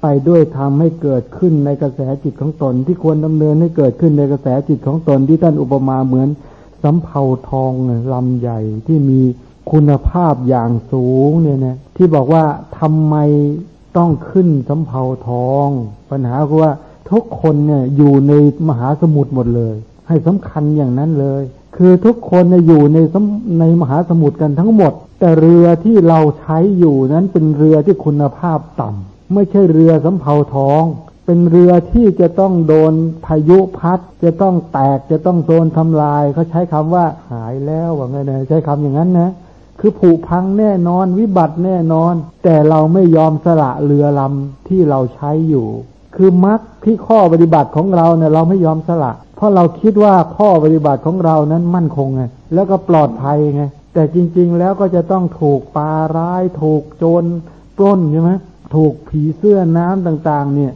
ไปด้วยทำให้เกิดขึ้นในกระแสจิตของตน ที่ควรดำเนินให้เกิดขึ้นในกระแสจิตของตนที่ท่านอุปมาเหมือนสำเภาทองลำใหญ่ที่มีคุณภาพอย่างสูงเนี่ยนะที่บอกว่าทำไมต้องขึ้นสำเภาทอง ปัญหาคือว่าทุกคนเนี่ยอยู่ในมหาสมุทรหมดเลย ให้สำคัญอย่างนั้นเลย คือทุกคนเนี่ยอยู่ในในมหาสมุทรกันทั้งหมด แต่เรือที่เราใช้อยู่นั้นเป็นเรือที่คุณภาพต่ำ ไม่ใช่เรือสำเภาทอง เป็นเรือที่จะต้องโดนพายุพัด จะต้องแตกจะต้องโดนทำลายเขาใช้คำว่าหายแล้วว่าไงนะใช้คำอย่างนั้นนะคือผุพังแน่นอนวิบัติแน่นอน แต่เราไม่ยอมสละเรือลำที่เราใช้อยู่ คือมรรคที่ข้อปฏิบัติของเราเนี่ยเราไม่ยอมสละ เพราะเราคิดว่าข้อปฏิบัติของเรานั้นมั่นคงไงแล้วก็ปลอดภัยไงแต่จริง ๆ แล้วก็จะต้องถูกปลาร้ายถูกโจรปล้นใช่ไหม ถูกผีเสื้อน้ำต่างๆ เนี่ย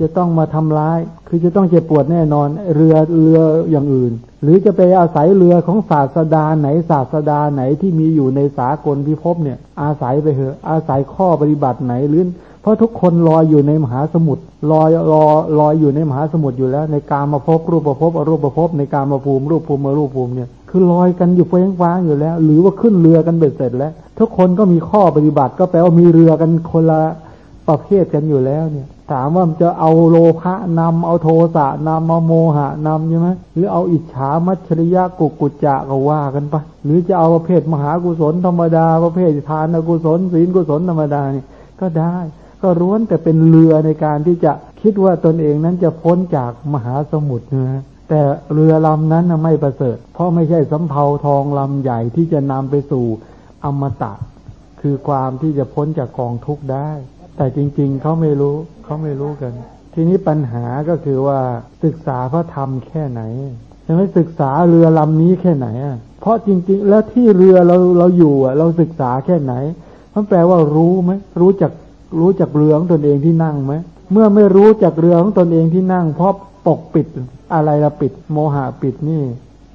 จะต้องมาทำร้าย คือจะต้องเจ็บปวดแน่นอน เรือเรืออย่างอื่น หรือจะไปอาศัยเรือของศาสดาไหนศาสดาไหนที่มีอยู่ในสากลพิภพเนี่ย อาศัยไปเถอะอาศัยข้อปฏิบัติไหนหรือเพราะทุกคนลอยอยู่ในมหาสมุทรลอยรอลอยอยู่ในมหาสมุทรอยู่แล้ว ในการมาพบรูปประพบอรูปประพบในการมาภูมิรูปภูมิรูปภูมิเนี่ยคือลอยกันอยู่เฟ้งฟ้างอยู่แล้ว หรือว่าขึ้นเรือกันเบ็ดเสร็จแล้ว ทุกคนก็มีข้อปฏิบัติก็แปลว่ามีเรือกันคนละ ประเภทกันอยู่แล้วเนี่ย ถามว่ามันจะเอาโลภะนำเอาโทสะนำเอาโมหะนำใช่ไหมหรือเอาอิจฉามัชริยะกุกุจจะก็ว่ากันไปหรือจะเอาประเภทมหากุศลธรรมดา ประเภททานกุศลศีลกุศลธรรมดาเนี่ยก็ได้ ก็ร้วนแต่เป็นเรือในการที่จะคิดว่าตนเองนั้นจะพ้นจากมหาสมุทรนะแต่เรือลำนั้นไม่ประเสริฐ เพราะไม่ใช่สำเภาทองลำใหญ่ที่จะนำไปสู่อมตะ คือความที่จะพ้นจากกองทุกข์ได้ แต่จริงๆเขาไม่รู้เขาไม่รู้กัน ทีนี้ปัญหาก็คือว่าศึกษาพระธรรมแค่ไหนจะไม่ศึกษาเรือลำนี้แค่ไหนอะเพราะจริง ๆ แล้วที่เรือเราเราอยู่อะ เราศึกษาแค่ไหนมันแปลว่ารู้ไหมรู้จักรู้จักเรือของตนเองที่นั่งไหมเมื่อไม่รู้จักเรือของตนเองที่นั่ง เพราะปกปิดอะไรละปิด โมหะปิดนี่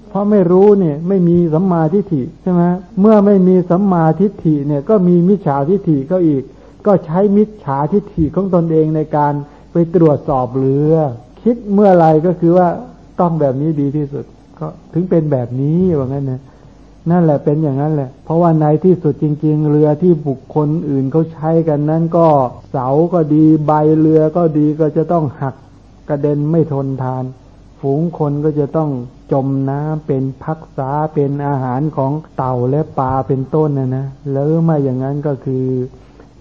เพราะไม่รู้เนี่ย ไม่มีสัมมาทิฏฐิใช่ไหมเมื่อไม่มีสัมมาทิฏฐิเนี่ยก็มีมิจฉาทิฏฐิก็อีก ก็ใช้มิจฉาทิฏฐิของตนเองในการไปตรวจสอบเรือ คิดเมื่อไรก็คือว่าต้องแบบนี้ดีที่สุด ก็ถึงเป็นแบบนี้ว่างั้นนะนั่นแหละเป็นอย่างนั้นแหละ เพราะว่าในที่สุดจริง ๆ เรือที่บุคคลอื่นเขาใช้กันนั้นก็เสาก็ดีใบเรือก็ดีก็จะต้องหักกระเด็นไม่ทนทาน ฝูงคนก็จะต้องจมน้ำเป็นพักษาเป็นอาหารของเต่าและปลาเป็นต้นนะนะแล้วไม่อย่างนั้นก็คือ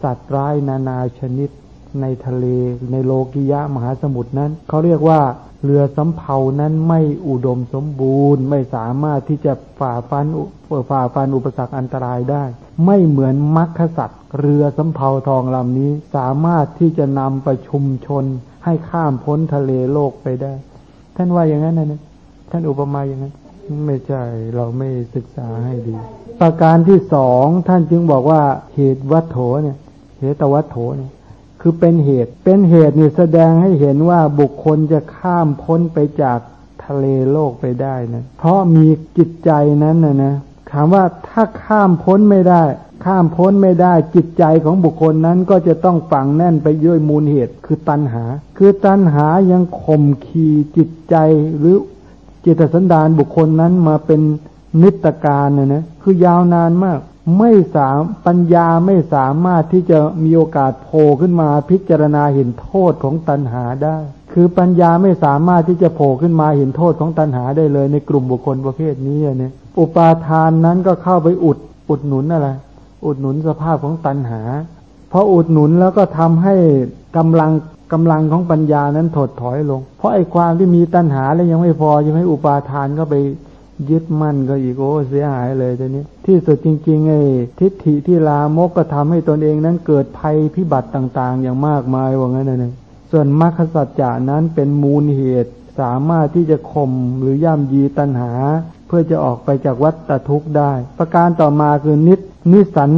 สัตว์ร้ายนานาชนิดในทะเลในโลกิยะมหาสมุทรนั้น เขาเรียกว่าเรือสำเภานั้นไม่อุดมสมบูรณ์ ไม่สามารถที่จะฝ่าฟันฝ่าฟันอุปสรรคอันตรายได้ ไม่เหมือนมัคคสัตว์เรือสำเภาทองลำนี้สามารถที่จะนำประชุมชนให้ข้ามพ้นทะเลโลกไปได้ ท่านว่าอย่างนั้นนะท่านอุปมาอย่างนั้น ไม่ใช่เราไม่ศึกษาให้ดี ประการที่สองท่านจึงบอกว่าเหตุวัตโถเนี่ย เหตวัตโถเนี่ยคือเป็นเหตุ เป็นเหตุนี่แสดงให้เห็นว่าบุคคลจะข้ามพ้นไปจากทะเลโลกไปได้นะเพราะมีจิตใจนั้นนะนะถามว่าถ้าข้ามพ้นไม่ได้ ข้ามพ้นไม่ได้ จิตใจของบุคคลนั้นก็จะต้องฝังแน่นไปด้วยมูลเหตุ คือตัณหา คือตัณหายังข่มขีจิตใจหรือจิตสันดานบุคคลนั้นมาเป็นนิตการนะนะคือยาวนานมาก ไม่สามปัญญาไม่สามารถที่จะมีโอกาสโผล่ขึ้นมาพิจารณาเห็นโทษของตัณหาได้ คือปัญญาไม่สามารถที่จะโผล่ขึ้นมาเห็นโทษของตัณหาได้เลยในกลุ่มบุคคลประเภทนี้เนี่ย อุปาทานนั้นก็เข้าไปอุดอุดหนุนอะไร อุดหนุนสภาพของตัณหา เพราะอุดหนุนแล้วก็ทำให้กำลังกำลังของปัญญานั้นถดถอยลง เพราะไอ้ความที่มีตัณหาแล้วยังไม่พอยังให้อุปาทานก็ไป ยึดมั่นก็อีกโอ้เสียหายเลยตอนนี้ ที่สุดจริงๆไอ้ทิฏฐิที่ลามกก็ทำให้ตนเองนั้นเกิดภัยพิบัติต่างๆ อย่างมากมายว่างั้นนะส่วนมรรคสัจจานั้นเป็นมูลเหตุ สามารถที่จะข่มหรือย่ำยีตัณหา เพื่อจะออกไปจากวัฏทุกข์ได้ ประการต่อมาคือนิสนิสัน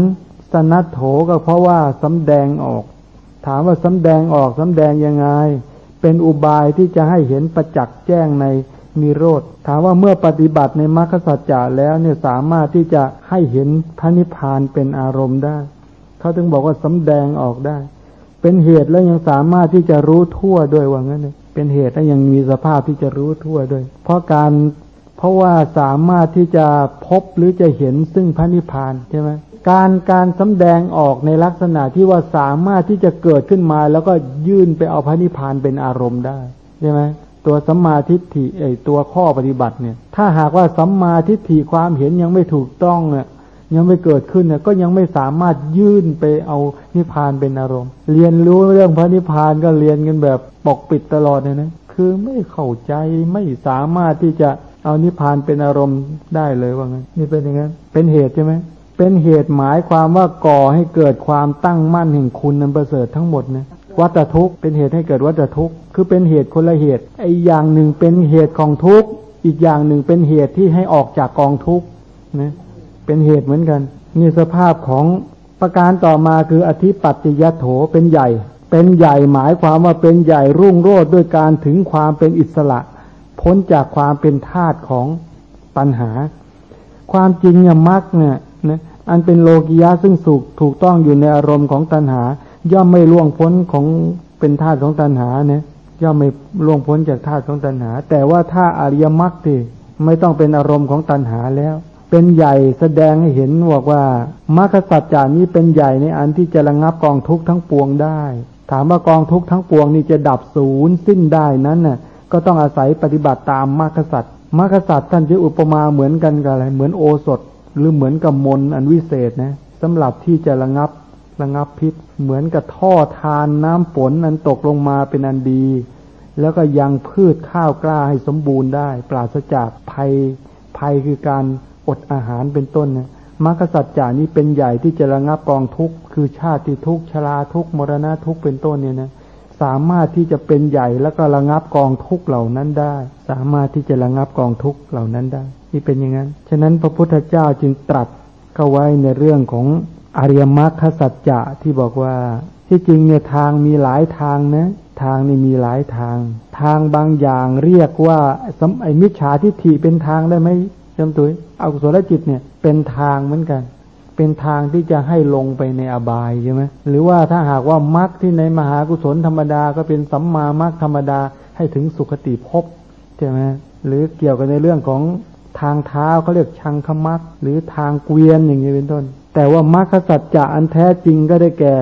สนัตโถก็เพราะว่าสำแดงออก ถามว่าสำแดงออกสำแดงยังไง เป็นอุบายที่จะให้เห็นประจักษ์แจ้งใน นิโรธถามว่าเมื่อปฏิบัติในมรรคสัจจะแล้วเนี่ยสามารถที่จะให้เห็นพระนิพพานเป็นอารมณ์ได้เขาถึงบอกว่าสำแดงออกได้ เป็นเหตุแล้วยังสามารถที่จะรู้ทั่วด้วยว่างั้นเลยเป็นเหตุแล้วยังมีสภาพที่จะรู้ทั่วด้วย เพราะการเพราะว่าสามารถที่จะพบหรือจะเห็นซึ่งพระนิพพานใช่ไหมการการสำแดงออกในลักษณะที่ว่าสามารถที่จะเกิดขึ้นมา แล้วก็ยื่นไปเอาพระนิพพานเป็นอารมณ์ได้ใช่ไหม ตัวสัมมาทิฏฐิไอตัวข้อปฏิบัติเนี่ย ถ้าหากว่าสัมมาทิฏฐิความเห็นยังไม่ถูกต้องเนี่ยยังไม่เกิดขึ้นเนี่ยก็ยังไม่สามารถยื่นไปเอานิพพานเป็นอารมณ์ เรียนรู้เรื่องพระนิพพานก็เรียนกันแบบปกปิดตลอดเลยนะคือไม่เข้าใจไม่สามารถที่จะเอานิพพานเป็นอารมณ์ได้เลยว่างั้นนี่เป็นอย่างนั้นเป็นเหตุใช่ไหมเป็นเหตุหมายความว่าก่อให้เกิดความตั้งมั่นแห่งคุณนั้นประเสริฐทั้งหมดนะ วัตทุกข์เป็นเหตุให้เกิดวัตทุกข์คือเป็นเหตุคนละเหตุไอ้อย่างหนึ่งเป็นเหตุของทุกข์อีกอย่างหนึ่งเป็นเหตุที่ให้ออกจากกองทุกข์นะเป็นเหตุเหมือนกันนี่สภาพของประการต่อมาคืออธิปัตติยโถเป็นใหญ่ เป็นใหญ่หมายความว่าเป็นใหญ่รุ่งโรจน์ด้วยการถึงความเป็นอิสระ พ้นจากความเป็นทาตของปัญหา ความจริงเนี่ยมรรคเนี่ยนะอันเป็นโลกิยะซึ่งสุขถูกต้องอยู่ในอารมณ์ของตัณหา ย่อมไม่ล่วงพ้นของเป็นธาตุของตัณหาเนี่ยย่อมไม่ล่วงพ้นจากธาตุของตัณหา แต่ว่าถ้าอริยมรรคที่ไม่ต้องเป็นอารมณ์ของตัณหาแล้ว เป็นใหญ่แสดงให้เห็นบอกว่ามรรคสัจจานี้เป็นใหญ่ในอันที่จะระงับกองทุกข์ทั้งปวงได้ ถามว่ากองทุกข์ทั้งปวงนี้จะดับศูนย์สิ้นได้นั้นน่ะ ก็ต้องอาศัยปฏิบัติตามมรรคสัจมรรคสัจท่านจะอุปมาเหมือนกันกับอะไรเหมือนโอสถ หรือเหมือนกับมนอันวิเศษนะสำหรับที่จะระงับ ระงับพิษ เหมือนกับท่อทานน้ำฝนอันตกลงมาเป็นอันดี แล้วก็ยังพืชข้าวกล้าให้สมบูรณ์ได้ ปราศจากภัยภัยคือการอดอาหารเป็นต้นนะมรรคสัจจานี้เป็นใหญ่ที่จะระงับกองทุกข์คือชาติทุกข์ชราทุกข์มรณะทุกข์เป็นต้นเนี่ยนะสามารถที่จะเป็นใหญ่แล้วก็ระงับกองทุกข์เหล่านั้นได้ สามารถที่จะระงับกองทุกข์เหล่านั้นได้ที่เป็นอย่างนั้น ฉะนั้นพระพุทธเจ้าจึงตรัสเข้าไว้ในเรื่องของ อริยมรรคสัจจะที่บอกว่า ที่จริงเนี่ยทางมีหลายทางนะ ทางนี่มีหลายทาง ทางบางอย่างเรียกว่าสมไอมิจฉาทิฏฐิเป็นทางได้ไหมจำตัวอกุศลจิตเนี่ยเป็นทางเหมือนกัน เป็นทางที่จะให้ลงไปในอบายใช่ไหมหรือว่าถ้าหากว่ามรรคที่ในมหากุศลธรรมดาก็เป็นสัมมามรรคธรรมดาให้ถึงสุคติภพใช่ไหมหรือเกี่ยวกับในเรื่องของทางเท้าเขาเรียกชังคมักหรือทางเกวียนอย่างนี้เป็นต้น แต่ว่ามรรคสัจจะอันแท้จริงก็ได้แก่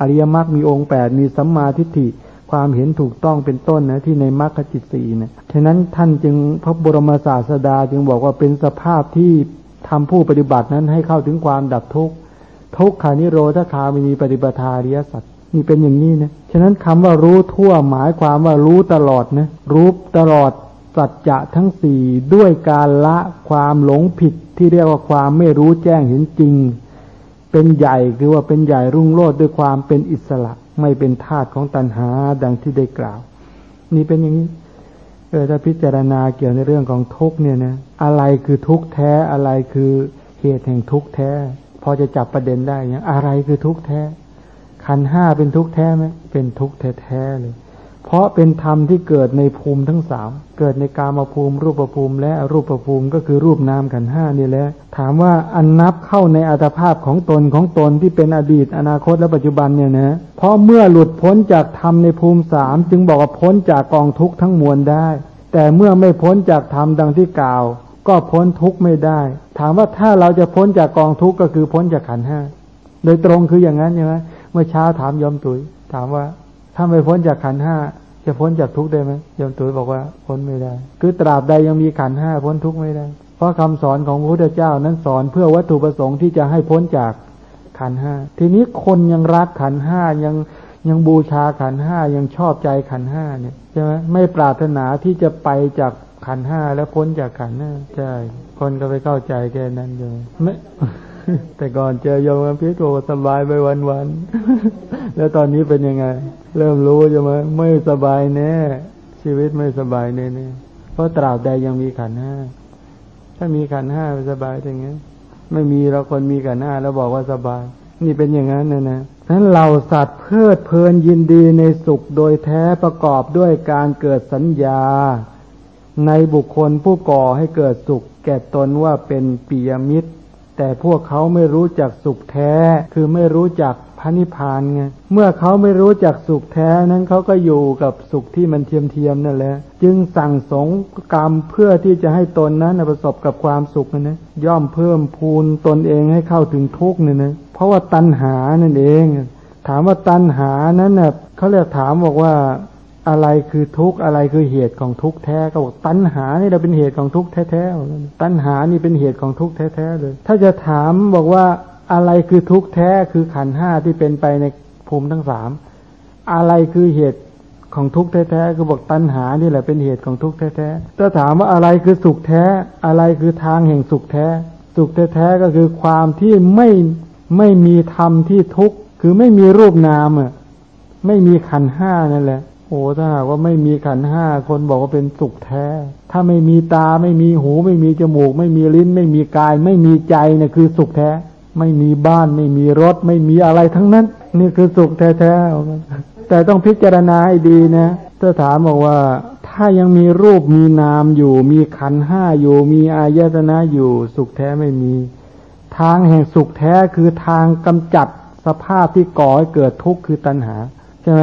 อริยมรรคมีองค์แปดมีสัมมาทิฏฐิความเห็นถูกต้องเป็นต้นนะที่ในมรรคจิตสีนะฉะนั้นท่านจึงพระบรมศาสดาจึงบอกว่าเป็นสภาพที่ทำผู้ปฏิบัตินั้นให้เข้าถึงความดับทุกข์ทุกขานิโรธคามินีปฏิปทาริยสัจนี่เป็นอย่างนี้นะฉะนั้นคำว่ารู้ทั่วหมายความว่ารู้ตลอดนะรู้ตลอดสัจจะทั้งสี่ด้วยการละความหลงผิดที่เรียกว่าความไม่รู้แจ้งเห็นจริง เป็นใหญ่คือว่าเป็นใหญ่รุ่งโรจน์ด้วยความเป็นอิสระ ไม่เป็นทาสของตัณหาดังที่ได้กล่าว นี่เป็นอย่างนี้เออถ้าพิจารณาเกี่ยวในเรื่องของทุกเนี่ยนะอะไรคือทุกแท้อะไรคือเหตุแห่งทุกแท้ พอจะจับประเด็นได้อยังอะไรคือทุกแท้ขันห้าเป็นทุกแท้ไหมเป็นทุกแท้ๆเลย เพราะเป็นธรรมที่เกิดในภูมิทั้งสาม เกิดในกามภูมิ รูปภูมิและรูปภูมิก็คือรูปนามขันห้านี่แหละ ถามว่าอันนับเข้าในอัตภาพของตนของตนที่เป็นอดีต อนาคตและปัจจุบันเนี่ยนะ เพราะเมื่อหลุดพ้นจากธรรมในภูมิสามจึงบอกว่าพ้นจากกองทุกข์ทั้งมวลได้ แต่เมื่อไม่พ้นจากธรรมดังที่กล่าว ก็พ้นทุกข์ไม่ได้ ถามว่าถ้าเราจะพ้นจากกองทุกข์ก็คือพ้นจากขันห้า โดยตรงคืออย่างนั้นใช่ไหมเมื่อเช้าถามยอมตุยถามว่า ถ้าไม่พ้นจากขันห้าจะพ้นจากทุกข์ได้ไหมยมตุยบอกว่าพ้นไม่ได้ คือตราบใดยังมีขันห้าพ้นทุกข์ไม่ได้ เพราะคำสอนของพระพุทธเจ้านั้นสอนเพื่อวัตถุประสงค์ที่จะให้พ้นจากขันห้า ทีนี้คนยังรักขันห้ายังยังบูชาขันห้ายังชอบใจขันห้าเนี่ยใช่ไหมไม่ปรารถนาที่จะไปจากขันห้าแล้วพ้นจากขันห้าใช่คนก็ไปเข้าใจแค่นั้นเลยไม่ แต่ก่อนเจอโยมพิโกสบายไปวันวันแล้วตอนนี้เป็นยังไง เริ่มรู้ใช่ไหมไม่สบายแน่ ชีวิตไม่สบายแน่แน่เพราะตราบใดยังมีขันห้าถ้ามีขันห้าสบายอย่างเงี้ยไม่มีเราคนมีขันห้าแล้วบอกว่าสบาย นี่เป็นอย่างนั้นนะนะนั้นเราสัตว์เพลิดเพลินยินดีในสุขโดยแท้ประกอบด้วยการเกิดสัญญา ในบุคคลผู้ก่อให้เกิดสุข แก่ตนว่าเป็นปียมิตร แต่พวกเขาไม่รู้จักสุขแท้ คือไม่รู้จักพระนิพพานไง เมื่อเขาไม่รู้จักสุขแท้นั้นเขาก็อยู่กับสุขที่มันเทียมเทียมนั่นแหละ จึงสั่งสงกรรมเพื่อที่จะให้ตนนั้นประสบกับความสุขนะย่อมเพิ่มพูนตนเองให้เข้าถึงทุกข์เนี่ยนะเพราะว่าตัณหานั่นเอง ถามว่าตัณหานั้นเน่ะเขาเรียกถามบอกว่า อะไรคือทุกข์อะไรคือเหตุของทุกข์แท้ก็บอกตัณหานี่เราเป็นเหตุของทุกข์แท้ๆตัณหานี่เป็นเหตุของทุกข์แท้ๆเลย ถ้าจะถามบอกว่าอะไรคือทุกข์แท้คือขันห้าที่เป็นไปในภูมิทั้งสามอะไรคือเหตุของทุกข์แท้ๆคือบอกตัณหานี่แหละเป็นเหตุของทุกข์แท้ๆถ้าถามว่าอะไรคือสุขแท้ อะไรคือทางแห่งสุขแท้ สุขแท้ๆก็คือความที่ไม่ไม่มีธรรมที่ทุกข์คือไม่มีรูปนามอะไม่มีขันห้านั่นแหละ อ้ถ้าหากว่าไม่มีขันห้าคนบอกว่าเป็นสุขแท้ ถ้าไม่มีตาไม่มีหู ไม่มีจมูก ไม่มีลิ้น ไม่มีกาย ไม่มีใจเนี่ยคือสุขแท้ ไม่มีบ้านไม่มีรถ ไม่มีอะไรทั้งนั้น นี่คือสุขแท้ๆแต่ต้องพิจารณาให้ดีนะถ้าถามบอกว่า ถ้ายังมีรูปมีนามอยู่ มีขันห้าอยู่ มีอายตนะอยู่ สุขแท้ไม่มี ทางแห่งสุขแท้คือทางกำจัดสภาพที่ก่อให้เกิดทุกข์คือตัณหา ใช่ไหม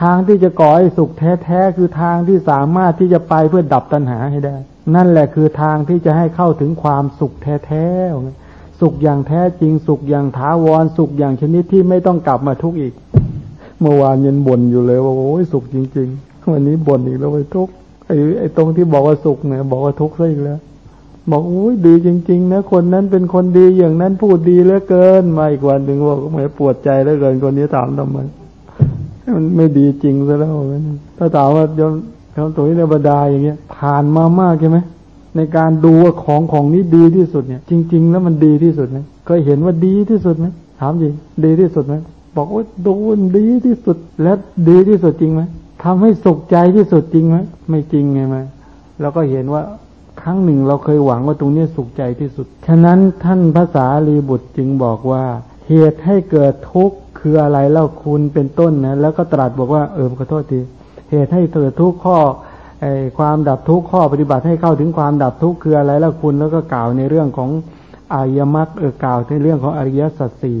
ทางที่จะก่อให้สุขแท้ๆคือทางที่สามารถที่จะไปเพื่อดับตัณหาให้ได้ นั่นแหละคือทางที่จะให้เข้าถึงความสุขแท้ๆสุขอย่างแท้จริง สุขอย่างถาวร สุขอย่างชนิดที่ไม่ต้องกลับมาทุกข์อีก เมื่อวานยันบ่นอยู่เลยว่าโอ้ยสุขจริง ๆ วันนี้บ่นอีกแล้วไปทุกข์ไอ้ไอ้ตรงที่บอกว่าสุขเนี่ยบอกว่าทุกข์ซะอีกแล้วบอกโอ้ยดีจริง ๆ นะ คนนั้นเป็นคนดีอย่างนั้นพูดดีเหลือเกินมาอีกวันหนึ่งบอกเหมือนปวดใจเหลือเกินคนนี้ถามทำไม มันไม่ดีจริงซะแล้วถ้าถามว่ายมคำตัวนี้ในบรรดาอย่างเงี้ย ผ่านมามากใช่ไหมในการดูว่าของของนี้ดีที่สุดเนี่ย จริง ๆ แล้วมันดีที่สุดไหมเคยเห็นว่าดีที่สุดไหมถามจริงดีที่สุดไหมบอกว่าดูดีที่สุดและดีที่สุดจริงไหมทำให้สุขใจที่สุดจริงไหมไม่จริงไงไหมเราก็เห็นว่าครั้งหนึ่งเราเคยหวังว่าตรงนี้สุขใจที่สุด ฉะนั้นท่านภาษาลีบุตรจึงบอกว่า เหตุให้เกิดทุกข์คืออะไรเล่าคุณเป็นต้นนะแล้วก็ตรัสบอกว่าเออขอโทษทีเหตุให้เกิดทุกข้อไอความดับทุกข์ข้อปฏิบัติให้เข้าถึงความดับทุกข์คืออะไรแล้วคุณแล้วก็กล่าวในเรื่องของอริยมรรคเออกล่าวในเรื่องของอริยสัจสี่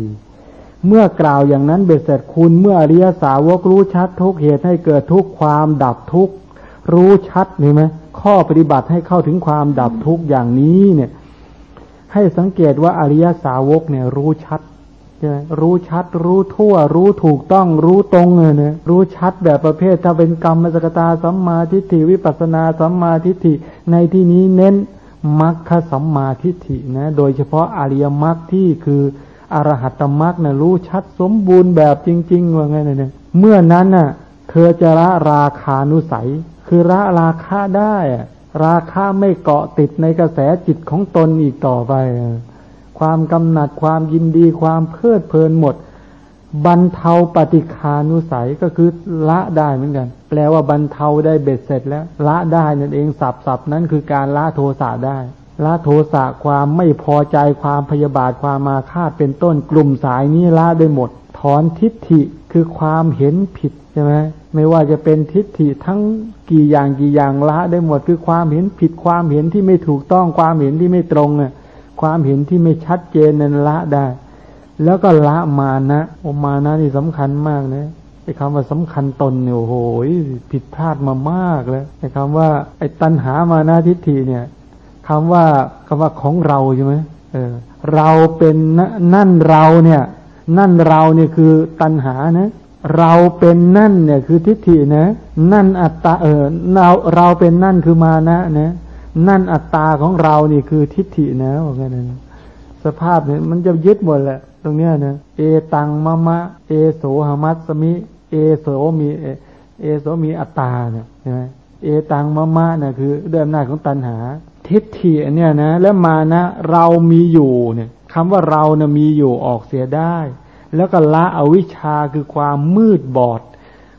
เมื่อกล่าวอย่างนั้นเบ็ดเสร็จคุณเมื่ออริยสาวกรู้ชัดทุกเหตุให้เกิดทุกความดับทุกรู้ชัดนี่ไหมข้อปฏิบัติให้เข้าถึงความดับทุกอย่างนี้เนี่ย ให้สังเกตว่าอริยสาวกเนี่ยรู้ชัด รู้ชัด รู้ทั่ว รู้ถูกต้อง รู้ตรงเลยนะรู้ชัดแบบประเภท ถ้าเป็นกรรมสกตาสัมมาทิฏฐิวิปัสนาสัมมาทิฏฐิในที่นี้เน้นมรรคสัมมาทิฏฐินะโดยเฉพาะอริยมรรคที่คืออรหัตมรรคนะรู้ชัดสมบูรณ์แบบจริง ๆ ว่าไงเนี่ยเมื่อนั้นน่ะเธอจะละราคานุสัย คือละราคาได้ ราคาไม่เกาะติดในกระแสจิตของตนอีกต่อไป ความกำหนัดความยินดีความเพลิดเพลินหมด บรรเทาปฏิคานุสัยก็คือละได้เหมือนกัน แปลว่าบรรเทาได้เบ็ดเสร็จแล้ว ละได้นั่นเองสับสับนั้นคือการละโทสะได้ละโทสะความไม่พอใจความพยาบาทความมาคาดเป็นต้นกลุ่มสายนี้ละได้หมด ถอนทิฏฐิคือความเห็นผิดใช่ไหมไม่ว่าจะเป็นทิฏฐิทั้งกี่อย่างกี่อย่างละได้หมดคือความเห็นผิดความเห็นที่ไม่ถูกต้องความเห็นที่ไม่ตรงอะ ความเห็นที่ไม่ชัดเจนนั้นละได้ แล้วก็ละมานะโอมานะนี่สำคัญมากนะไอ้คำว่าสำคัญตนเนี่ยโอ้โหผิดพลาดมามากแล้วไอ้คำว่า ไอ้ตัณหามานะทิฏฐิเนี่ยคำว่าคำว่าของเราใช่ไหมเออ เราเป็นนั่นเราเนี่ย นั่นเราเนี่ยคือตัณหานะเราเป็นนั่นเนี่ยคือทิฏฐินะ นั่นอัตตาเออเราเราเป็นนั่นคือมานะนะ นั่นอัตตาของเรานี่คือทิฏฐินะว่างั้นนะสภาพเนี่ยมันจะยึดหมดแหละ ตรงเนี้ยนะเอตังมะมะ เอโสหมัสมิ เอโสมีเอโสมีอัตตาเนี่ยใช่ไหมเอตังมะมะเนี่ยคือเดิมหน้าของตัณหา ทิฏฐิเนี่ยนะ แล้วมานะเรามีอยู่เนี่ยคำว่าเราเนี่ยมีอยู่ออกเสียได้ แล้วก็ละอวิชชาคือความมืดบอด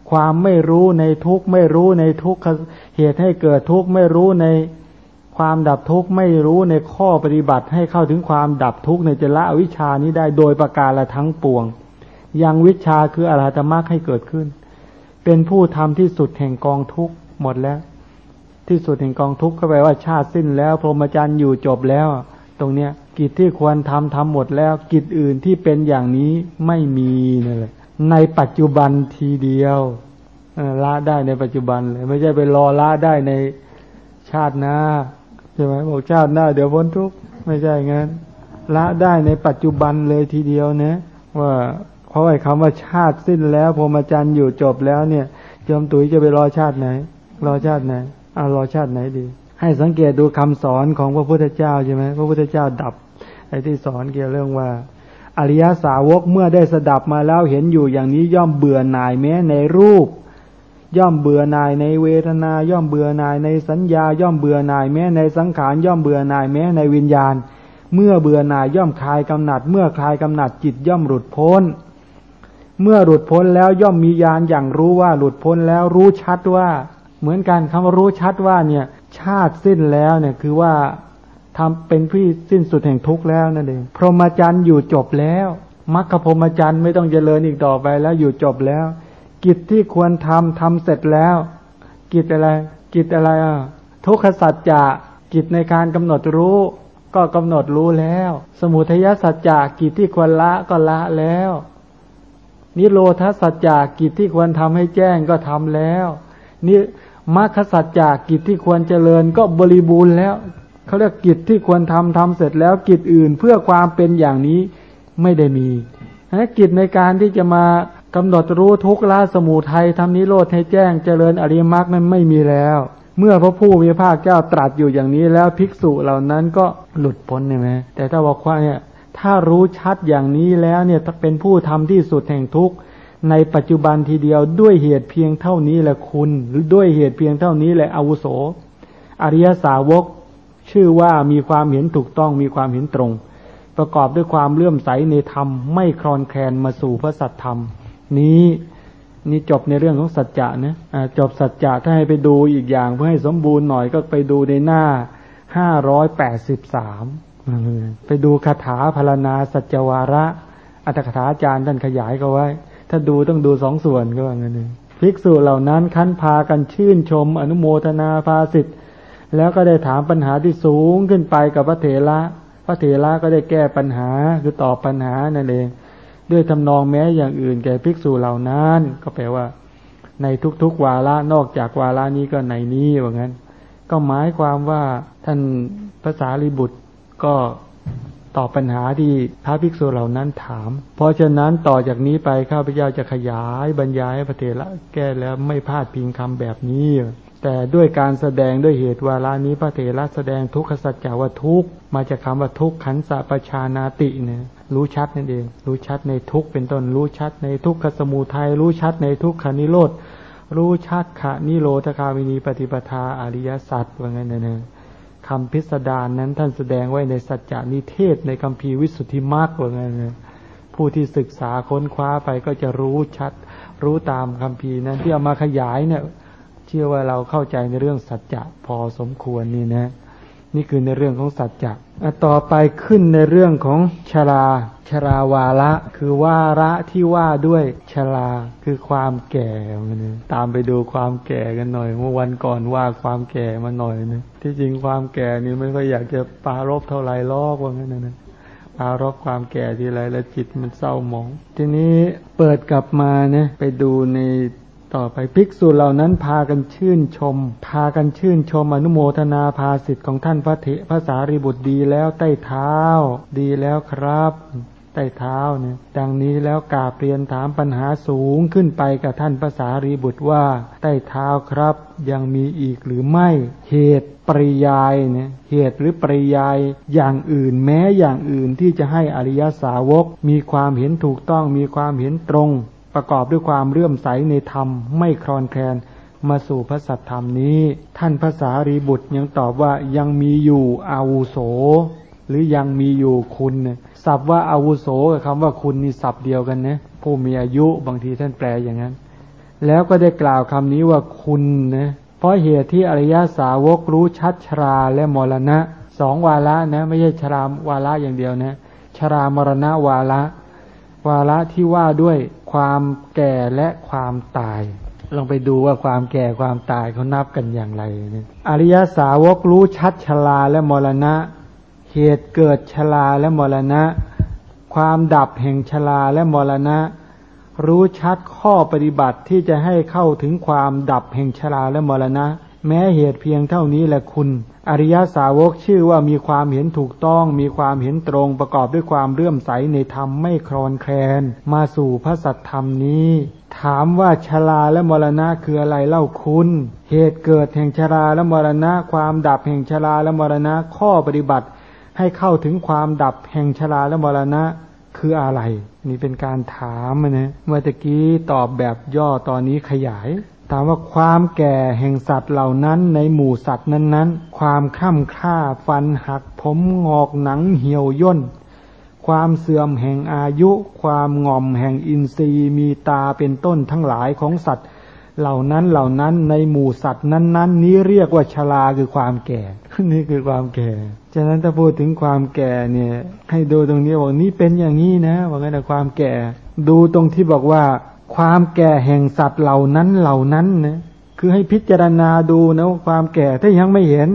ความไม่รู้ในทุกข์ไม่รู้ในทุกข์เหตุให้เกิดทุกข์ไม่รู้ใน ความดับทุกข์ไม่รู้ในข้อปฏิบัติให้เข้าถึงความดับทุกข์ในจะละวิชานี้ได้โดยประการละทั้งปวง ยังวิชาคืออรหัตมรรคให้เกิดขึ้น เป็นผู้ทำที่สุดแห่งกองทุกข์หมดแล้ว ที่สุดแห่งกองทุกข์ก็แปลว่าชาติสิ้นแล้ว พรหมจรรย์อยู่จบแล้ว ตรงเนี้ยกิจที่ควรทำทำหมดแล้ว กิจอื่นที่เป็นอย่างนี้ไม่มีนั่นแหละในปัจจุบันทีเดียวละได้ในปัจจุบันเลยไม่ใช่ไปรอละได้ในชาติหน้า ใช่ไหมบอกชาติหน้าเดี๋ยวพ้นทุกข์ไม่ใช่งั้นละได้ในปัจจุบันเลยทีเดียวนะ ว่าเพราะไอ้คำว่าชาติสิ้นแล้วพรหมจรรย์อยู่จบแล้วเนี่ยยมตุ๋ยจะไปรอชาติไหน รอชาติไหนเอารอชาติไหนดี ให้สังเกตดูคำสอนของพระพุทธเจ้าใช่ไหมพระพุทธเจ้าดับไอ้ที่สอนเกี่ยวเรื่องว่า อริยสาวกเมื่อได้สดับมาแล้วเห็นอยู่อย่างนี้ย่อมเบื่อหน่ายแม้ในรูป ย่อมเบื่อหน่ายในเวทนา ย่อมเบื่อหน่ายในสัญญา ย่อมเบื่อหน่ายแม้ในสังขาร ย่อมเบื่อหน่ายแม้ในวิญญาณ เมื่อเบื่อหน่ายย่อมคลายกำหนัด เมื่อคลายกำหนัดจิตย่อมหลุดพ้น เมื่อหลุดพ้นแล้วย่อมมีญาณอย่างรู้ว่าหลุดพ้นแล้วรู้ชัดว่า เหมือนกันคำว่ารู้ชัดว่าเนี่ยชาติสิ้นแล้วเนี่ยคือว่าทำเป็นพี่สิ้นสุดแห่งทุกข์แล้วนั่นเองพรหมจรรย์อยู่จบแล้วมรรคพรหมจรรย์ไม่ต้องเจริญอีกต่อไปแล้วอยู่จบแล้ว กิจที่ควรทำทำเสร็จแล้ว กิจอะไร กิจอะไรอะทุกขสัจจะกิจในการกำหนดรู้ ก็กำหนดรู้แล้ว สมุทัยสัจจะกิจที่ควรละก็ละแล้ว นิโรธสัจจะกิจที่ควรทำให้แจ้งก็ทำแล้วนี่มรรคสัจจะกิจที่ควรเจริญก็บริบูรณ์แล้วเขาเรียกกิจที่ควรทำทำเสร็จแล้วกิจอื่นเพื่อความเป็นอย่างนี้ไม่ได้มีนะกิจในการที่จะมา กำหนดรู้ทุกละสมุทัยทำนิโรธให้แจ้งเจริญอริยมรรคนั้นไม่มีแล้ว เมื่อพระผู้มีพระเจ้าตรัสอยู่อย่างนี้แล้วภิกษุเหล่านั้นก็หลุดพ้นใช่ไหมแต่ถ้าบอกว่าเนี่ยถ้ารู้ชัดอย่างนี้แล้วเนี่ยถ้าเป็นผู้ทำที่สุดแห่งทุกข์ในปัจจุบันทีเดียวด้วยเหตุเพียงเท่านี้แหละคุณ หรือด้วยเหตุเพียงเท่านี้แหละอาวุโส อริยสาวก ชื่อว่ามีความเห็นถูกต้องมีความเห็นตรง ประกอบด้วยความเลื่อมใสในธรรมไม่คลอนแคลนมาสู่พระสัตธรรม นี้นี่จบในเรื่องของสัจจะนะจบสัจจะถ้าให้ไปดูอีกอย่างเพื่อให้สมบูรณ์หน่อยก็ไปดูในหน้าห้าร้อยแปดสิบสามไปดูคาถาพารณาสัจวาระ อัตถกถาอาจารย์ท่านขยายก็ไว้ ถ้าดูต้องดูสองส่วนก็ว่างั้นเองภิกษุเหล่านั้นคั้นพากันชื่นชม อนุโมทนาภาสิทธิแล้วก็ได้ถามปัญหาที่สูงขึ้นไปกับพระเถระพระเถระก็ได้แก้ปัญหาคือตอบปัญหานั่นเอง ด้วยทำนองแม้อย่างอื่นแก่ภิกษุเหล่านั้น ก็แปลว่า ในทุกๆวาระนอกจากวาระนี้ก็ในนี้ว่างั้น ก็หมายความว่าท่านภาษาลิบุตรก็ตอบปัญหาที่พระภิกษุเหล่านั้นถาม เพราะฉะนั้นต่อจากนี้ไปข้าพเจ้าจะขยายบรรยายพระเถระแก้แล้วไม่พลาดพิงคำแบบนี้ แต่ด้วยการแสดงด้วยเหตุวาลานี้พระเถระแสดงทุกขสัจจาว่าทุกมาจากคาว่าทุกขันสะปชานาติเนี่ย รู้ชัดนั่นเอง รู้ชัดในทุกเป็นต้น รู้ชัดในทุกขสมุทัย รู้ชัดในทุกขานิโรธ รู้ชัดทุกขนิโรธคามินีปฏิปทาอริยสัจว่าไงั้นนะคำพิสดารนั้นท่านแสดงไว้ในสัจจนิเทศในคัมภีร์วิสุทธิมรรคว่าไงั้นนะผู้ที่ศึกษาค้นคว้าไปก็จะรู้ชัด รู้ตามคัมภีร์นั้นที่เอามาขยายเนี่ย เชื่อว่าเราเข้าใจในเรื่องสัจจะพอสมควรนี่นะ นี่คือในเรื่องของสัจจะ ต่อไปขึ้นในเรื่องของชรา ชราวาระคือว่าระที่ว่าด้วยชราคือความแก่นะตามไปดูความแก่กันหน่อย เมื่อวันก่อนว่าความแก่มาหน่อยนะที่จริงความแก่นี่ไม่ค่อยอยากจะปารบเท่าไรลอกว่างั้นนะปารบความแก่ทีไรแล้วจิตมันเศร้าหมอง ทีนี้เปิดกลับมาเนี่ยไปดูใน ต่อไปภิกษุเหล่านั้นพากันชื่นชม พากันชื่นชมอนุโมทนาภาสิทธิ์ของท่านพระเถพระสารีบุตรดีแล้วใต้เท้า ดีแล้วครับใต้เท้าเนี่ยดังนี้แล้วกาเปลี่ยนถามปัญหาสูงขึ้นไปกับท่านภาษารีบุตรว่า ใต้เท้าครับ ยังมีอีกหรือไม่ เหตุปริยายเนี่ยเหตุหรือปริยายอย่างอื่นแม้อย่างอื่นที่จะให้อริยสาวก มีความเห็นถูกต้องมีความเห็นตรง ประกอบด้วยความเลื่อมใสในธรรมไม่คลอนแคลนมาสู่พระสัทธรรมนี้ ท่านภาษารีบุตรยังตอบว่ายังมีอยู่อาวุโส หรือยังมีอยู่คุณศัพท์ว่าอาวุโสกับคำว่าคุณนี่ศัพท์เดียวกันนะผู้มีอายุบางทีท่านแปลอย่างนั้น แล้วก็ได้กล่าวคำนี้ว่าคุณนะเพราะเหตุที่อริยสาวกรู้ชัดชราและมรณะสองวาระนะ ไม่ใช่ชราวาระอย่างเดียวนะ ชรามรณะวาระ วาระที่ว่าด้วย ความแก่และความตาย ลองไปดูว่าความแก่ความตายเขานับกันอย่างไรเนี่ยอริยสาวกรู้ชัดชลาและมรณะ เหตุเกิดชราและมรณะ ความดับแห่งชราและมรณะ รู้ชัดข้อปฏิบัติที่จะให้เข้าถึงความดับแห่งชราและมรณะ แม้เหตุเพียงเท่านี้แหละคุณ อริยสาวกชื่อว่ามีความเห็นถูกต้อง มีความเห็นตรงประกอบด้วยความเลื่อมใสในธรรมไม่คลอนแคลน มาสู่พระสัตธรรมนี้ ถามว่าชราและมรณะคืออะไรเล่าคุณ เหตุเกิดแห่งชราและมรณะ ความดับแห่งชราและมรณะข้อปฏิบัติ ให้เข้าถึงความดับแห่งชราและมรณะคืออะไร นี่เป็นการถามนะเมื่อตะกี้ตอบแบบย่อตอนนี้ขยาย ถามว่าความแก่แห่งสัตว์เหล่านั้น ในหมู่สัตว์นั้นๆ ความข้ามค่าฟันหักผมงอกหนังเหี่ยวย่น ความเสื่อมแห่งอายุ ความง่อมแห่งอินทรีย์มีตาเป็นต้นทั้งหลายของสัตว์ เหล่านั้นเหล่านั้นในหมู่สัตว์นั้นๆนี้เรียกว่าชราคือความแก่ นี่คือความแก่ ฉะนั้นถ้าพูดถึงความแก่เนี่ย ให้ดูตรงนี้บอกนี่เป็นอย่างนี้นะบอกงั้นแต่ความแก่ ดูตรงที่บอกว่า ความแก่แห่งสัตว์เหล่านั้นเหล่านั้นนะคือให้พิจารณาดูนะว่าความแก่ถ้ายังไม่เห็น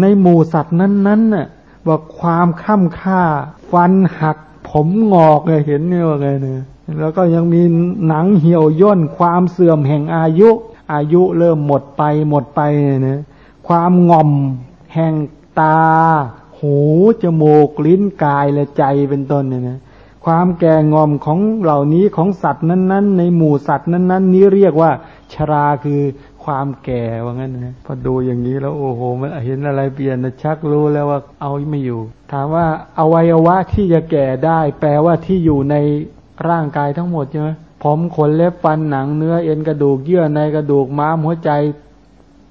ในหมู่สัตว์นั้นๆน่ะบอกความข้ามค่า ฟันหักผมงอกเลยเห็นเนี่ยว่าไงเนี่ยแล้วก็ยังมีหนังเหี่ยวย่นความเสื่อมแห่งอายุ อายุเริ่มหมดไปหมดไปเนี่ยความงอมแห่งตา หูจมูกลิ้นกายและใจเป็นต้นเนี่ยนะ ความแก่งอมของเหล่านี้ของสัตว์นั้น ๆ ในหมู่สัตว์นั้น ๆ นี้เรียกว่า ชราคือความแก่ว่างั้นนะพอดูอย่างนี้แล้วโอ้โห มันเห็นอะไรเปลี่ยนนะชักรู้แล้วว่าเอาไม่อยู่ ถามว่าอวัยวะที่จะแก่ได้ แปลว่าที่อยู่ในร่างกายทั้งหมดใช่ไหมผมขนเล็บฟันหนังเนื้อเอ็นกระดูกเยื่อในกระดูกม้ามหัวใจ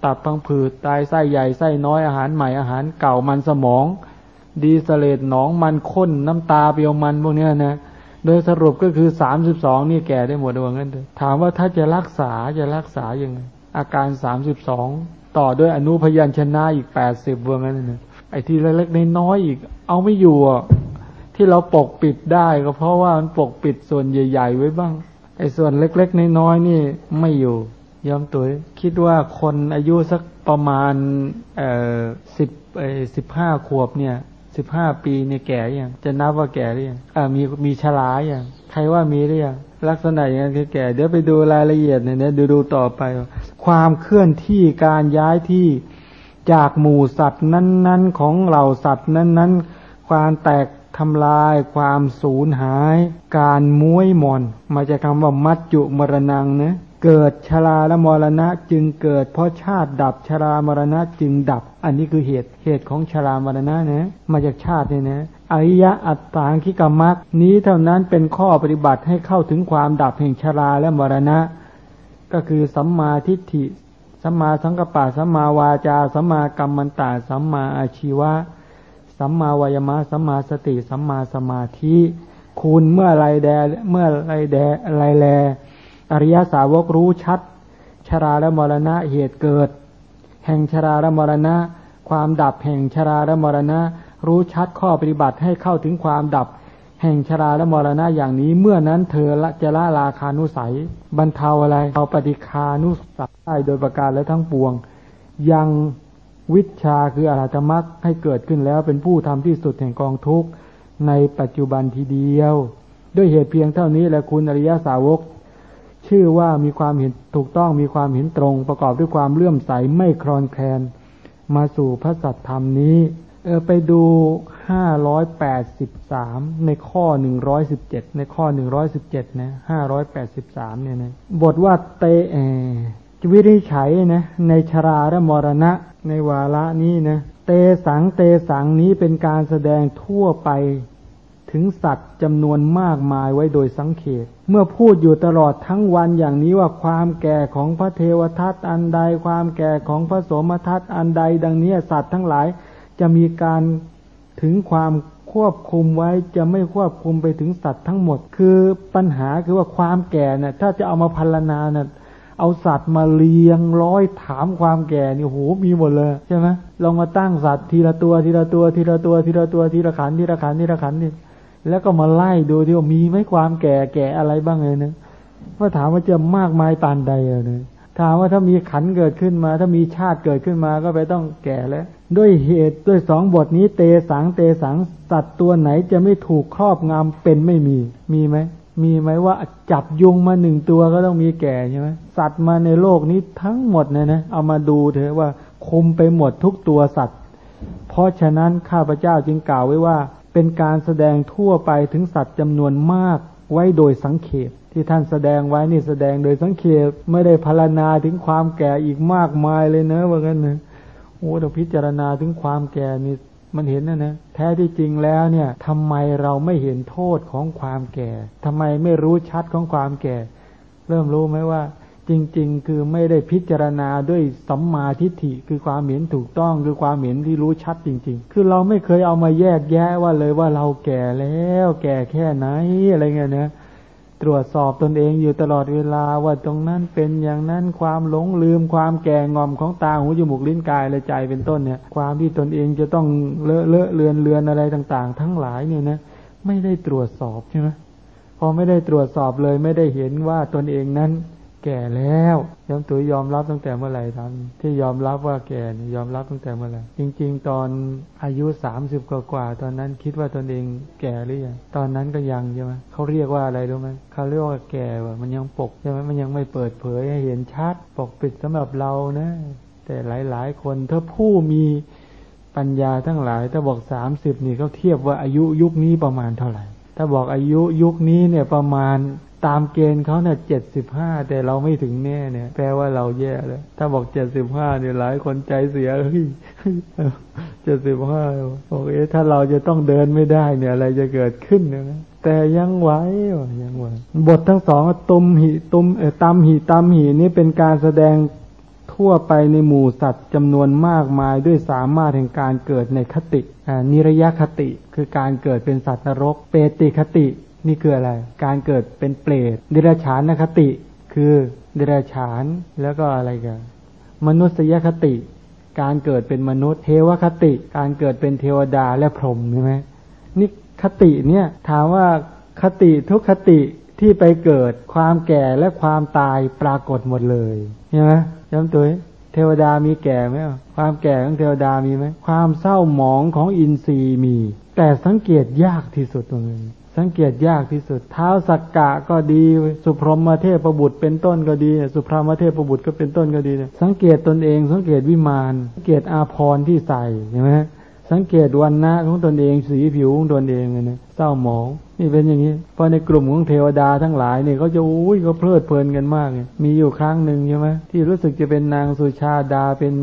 ตับพังผืดตายไส้ใหญ่ไส้น้อยอาหารใหม่อาหารเก่ามันสมอง ดีสเลดหนองมันข้นน้ำตาเปียวมันพวกเนี้ยนะโดยสรุปก็คือสามสิบสองนี่แก่ได้หมดดว่างั้นเถอะถามว่าถ้าจะรักษาจะรักษายังไงอาการสามสิบสองต่อด้วยอนุพยัญชนะอีกแปดสิบดว่างั้นนะไอ้ที่เล็กๆน้อยๆอีก เอาไม่อยู่อะที่เราปกปิดได้ก็เพราะว่ามันปกปิดส่วนใหญ่ ๆ ไว้บ้างไอ้ส่วนเล็กๆน้อยๆนี่ไม่อยู่ยอมตัวคิดว่าคนอายุสักประมาณเอ่อสิบเอ่อสิบห้าขวบเนี่ย สิบห้าปีเนี่ยแก่ยังจะนับว่าแก่หรือยังอ่ามีมีชราอย่างใครว่ามีหรือยังลักษณะอย่างนั้นคือแก่เดี๋ยวไปดูรายละเอียดเนี่ยดูดูต่อไป ความเคลื่อนที่การย้ายที่จากหมู่สัตว์นั้น ๆ ของเหล่าสัตว์นั้น ๆ ความแตกทำลายความสูญหาย การม้วยมอนมาจากคำว่ามัจจุมรณังนะ เกิดชราและมรณะจึงเกิด เพราะชาติดับชรามรณะจึงดับ อันนี้คือเหตุเหตุของชรามรณะนะมาจากชาติเนี่ยนะอริยะอัตตาคิกามักนี้เท่านั้นเป็นข้อปฏิบัติให้เข้าถึงความดับแห่งชราและมรณะ ก็คือสัมมาทิฏฐิสัมมาสังกปะสัมมาวาจาสัมมากรรมันตาสัมมาอาชีวะสัมมาวายมะสัมมาสติสัมมาสมาธิ คุณเมื่อไรแดเมื่อไรแดไรแล อริยสาวกรู้ชัด ชราและมรณะเหตุเกิด แห่งชราและมรณะ ความดับแห่งชราและมรณะ รู้ชัดข้อปฏิบัติให้เข้าถึงความดับ แห่งชราและมรณะอย่างนี้เมื่อนั้นเธอละจะละราคานุสัย บรรเทาอะไรเอาปฏิคานุสัยได้โดยประการและทั้งปวง ยังวิชาคืออรหัตมรรคให้เกิดขึ้นแล้วเป็นผู้ทำที่สุดแห่งกองทุกข์ในปัจจุบันทีเดียว ด้วยเหตุเพียงเท่านี้แหละคุณอริยสาวก ชื่อว่ามีความเห็นถูกต้องมีความเห็นตรง ประกอบด้วยความเลื่อมใสไม่คลอนแคลน มาสู่พระสัตธรรมนี้ เออไปดูห้าร้อยแปดสิบสามในข้อหนึ่งร้อยสิบเจ็ดในข้อหนึ่งร้อยสิบเจ็ดนะห้าร้อยแปดสิบสามเนี่ยนะบทว่าเตเอวิริฉัยนะในชราและมรณะในวาระนี้นะเตสังเตสังนี้เป็นการแสดงทั่วไป ถึงสัตว์จำนวนมากมายไว้โดยสังเขต เมื่อพูดอยู่ตลอดทั้งวันอย่างนี้ว่าความแก่ของพระเทวทัตอันใด ความแก่ของพระโสมทัตอันใด ดังนี้สัตว์ทั้งหลายจะมีการถึงความควบคุมไว้จะไม่ควบคุมไปถึงสัตว์ทั้งหมด คือปัญหาคือว่าความแก่เนะ่ยถ้าจะเอามาพัลนาเนะ่ยเอาสัตว์มาเลียงร้อยถามความแก่นี่โหมีหมดเลยใช่ไหมลองมาตั้งสัตว์ทีละตัวทีละตัวทีละตัวทีละตัวทีละขันทีละขันทีละขันนี่ แล้วก็มาไล่ดูที่ว่ามีไหมความแก่แก่อะไรบ้างเลยนะว่าถามว่าจะมากมายปานใดเลยถามว่าถ้ามีขันเกิดขึ้นมา ถ้ามีชาติเกิดขึ้นมาก็ไปต้องแก่แล้ว ด้วยเหตุด้วยสองบทนี้เตสังเตสังสัตว์ตัวไหนจะไม่ถูกครอบงำเป็นไม่มี มีไหมมีไหมว่าจับยุงมาหนึ่งตัวก็ต้องมีแก่ใช่ไหมสัตว์มาในโลกนี้ทั้งหมดเนี่ยนะเอามาดูเถอะว่าคุมไปหมดทุกตัวสัตว์ เพราะฉะนั้นข้าพเจ้าจึงกล่าวไว้ว่า เป็นการแสดงทั่วไปถึงสัตว์จำนวนมากไว้โดยสังเขปที่ท่านแสดงไว้นี่แสดงโดยสังเขปไม่ได้พารณาถึงความแก่อีกมากมายเลยเนอะว่ากันนะโอ้เราพิจารณาถึงความแก่นี่มันเห็นนะนะแท้ที่จริงแล้วเนี่ยทำไมเราไม่เห็นโทษของความแก่ทำไมไม่รู้ชัดของความแก่ เริ่มรู้ไหมว่า จริง ๆ คือไม่ได้พิจารณาด้วยสัมมาทิฏฐิคือความเห็นถูกต้องคือความเห็นที่รู้ชัดจริง ๆ คือเราไม่เคยเอามาแยกแยะว่าเลยว่าเราแก่แล้ว แก่แค่ไหนอะไรเงี้ยนะตรวจสอบตนเองอยู่ตลอดเวลาว่าตรงนั้นเป็นอย่างนั้นความหลงลืมความแก่งอมของตาหูจมูกลิ้นกายและใจเป็นต้นเนี่ย ความที่ตนเองจะต้องเลอะเลอะเลือนเลือนอะไรต่างๆ ทั้งหลายเนี่ยนะไม่ได้ตรวจสอบใช่ไหมพอไม่ได้ตรวจสอบเลยไม่ได้เห็นว่าตนเองนั้น แก่แล้วยอมตัวยอมรับตั้งแต่เมื่อไหร่ท่านที่ยอมรับว่าแก่ยอมรับตั้งแต่เมื่อไหร่จริง ๆ ตอนอายุสามสิบกว่าตอนนั้นคิดว่าตนเองแก่หรือยังตอนนั้นก็ยังใช่ไหมเขาเรียกว่าอะไรรู้ไหมเขาเรียกว่าแก่ว่ะมันยังปกใช่ไหมมันยังไม่เปิดเผยให้เห็นชัดปกปิดสำหรับเรานะ แต่หลาย ๆ คนถ้าผู้มีปัญญาทั้งหลายถ้าบอกสามสิบนี่เขาเทียบว่าอายุยุคนี้ประมาณเท่าไหร่ ถ้าบอกอายุยุคนี้เนี่ยประมาณ ตามเกณฑ์เขาเนี่ยเจ็ดสิบห้าแต่เราไม่ถึงแน่เนี่ย แปลว่าเราแย่เลย ถ้าบอกเจ็ดสิบห้าเนี่ยหลายคนใจเสียเฮ้ยเจ็ดสิบห้าบอกเอ๊ะถ้าเราจะต้องเดินไม่ได้เนี่ยอะไรจะเกิดขึ้นเนี่ยแต่ยังไหวยังไหวบททั้งสองตุมหิตุมเอตามหิตามหินี่เป็นการแสดงทั่วไปในหมู่สัตว์จำนวนมากมายด้วยสามารถแห่งการเกิดในคตินิรยคติคือการเกิดเป็นสัตว์นรก เปติคติ นี่คืออะไร การเกิดเป็นเปรตเดรัจฉานนคติ คือเดรัจฉานแล้วก็อะไรกันมนุษยคติ การเกิดเป็นมนุษย์เทวคติ การเกิดเป็นเทวดาและพรหมใช่ไหมนี่คติเนี่ยถามว่าคติทุกคติที่ไปเกิดความแก่และความตายปรากฏหมดเลยใช่ไหมย้ำตัวเทวดามีแก่ไหมความแก่ของเทวดามีไหมความเศร้าหมองของอินทรีย์มี แต่สังเกตยากที่สุดตรงนี้ สังเกตยากที่สุด เท้าสักกะก็ดี สุพรหมเทพประบุตรเป็นต้นก็ดี สุพรหมเทพประบุตรก็เป็นต้นก็ดีเนี่ยสังเกตตนเอง สังเกตวิมานสังเกตอาพรที่ใส่ใช่ไหมสังเกตวันนะของตนเองสีผิวของตนเองเนี่ยเศร้าหมองนี่เป็นอย่างนี้พราะในกลุ่มของเทวดาทั้งหลายเนี่ยเขาจะอุ้ยเขาเพลิดเพลินกันมาก มีอยู่ครั้งหนึ่งใช่ไหมที่รู้สึกจะเป็นนางสุชาดาเป็น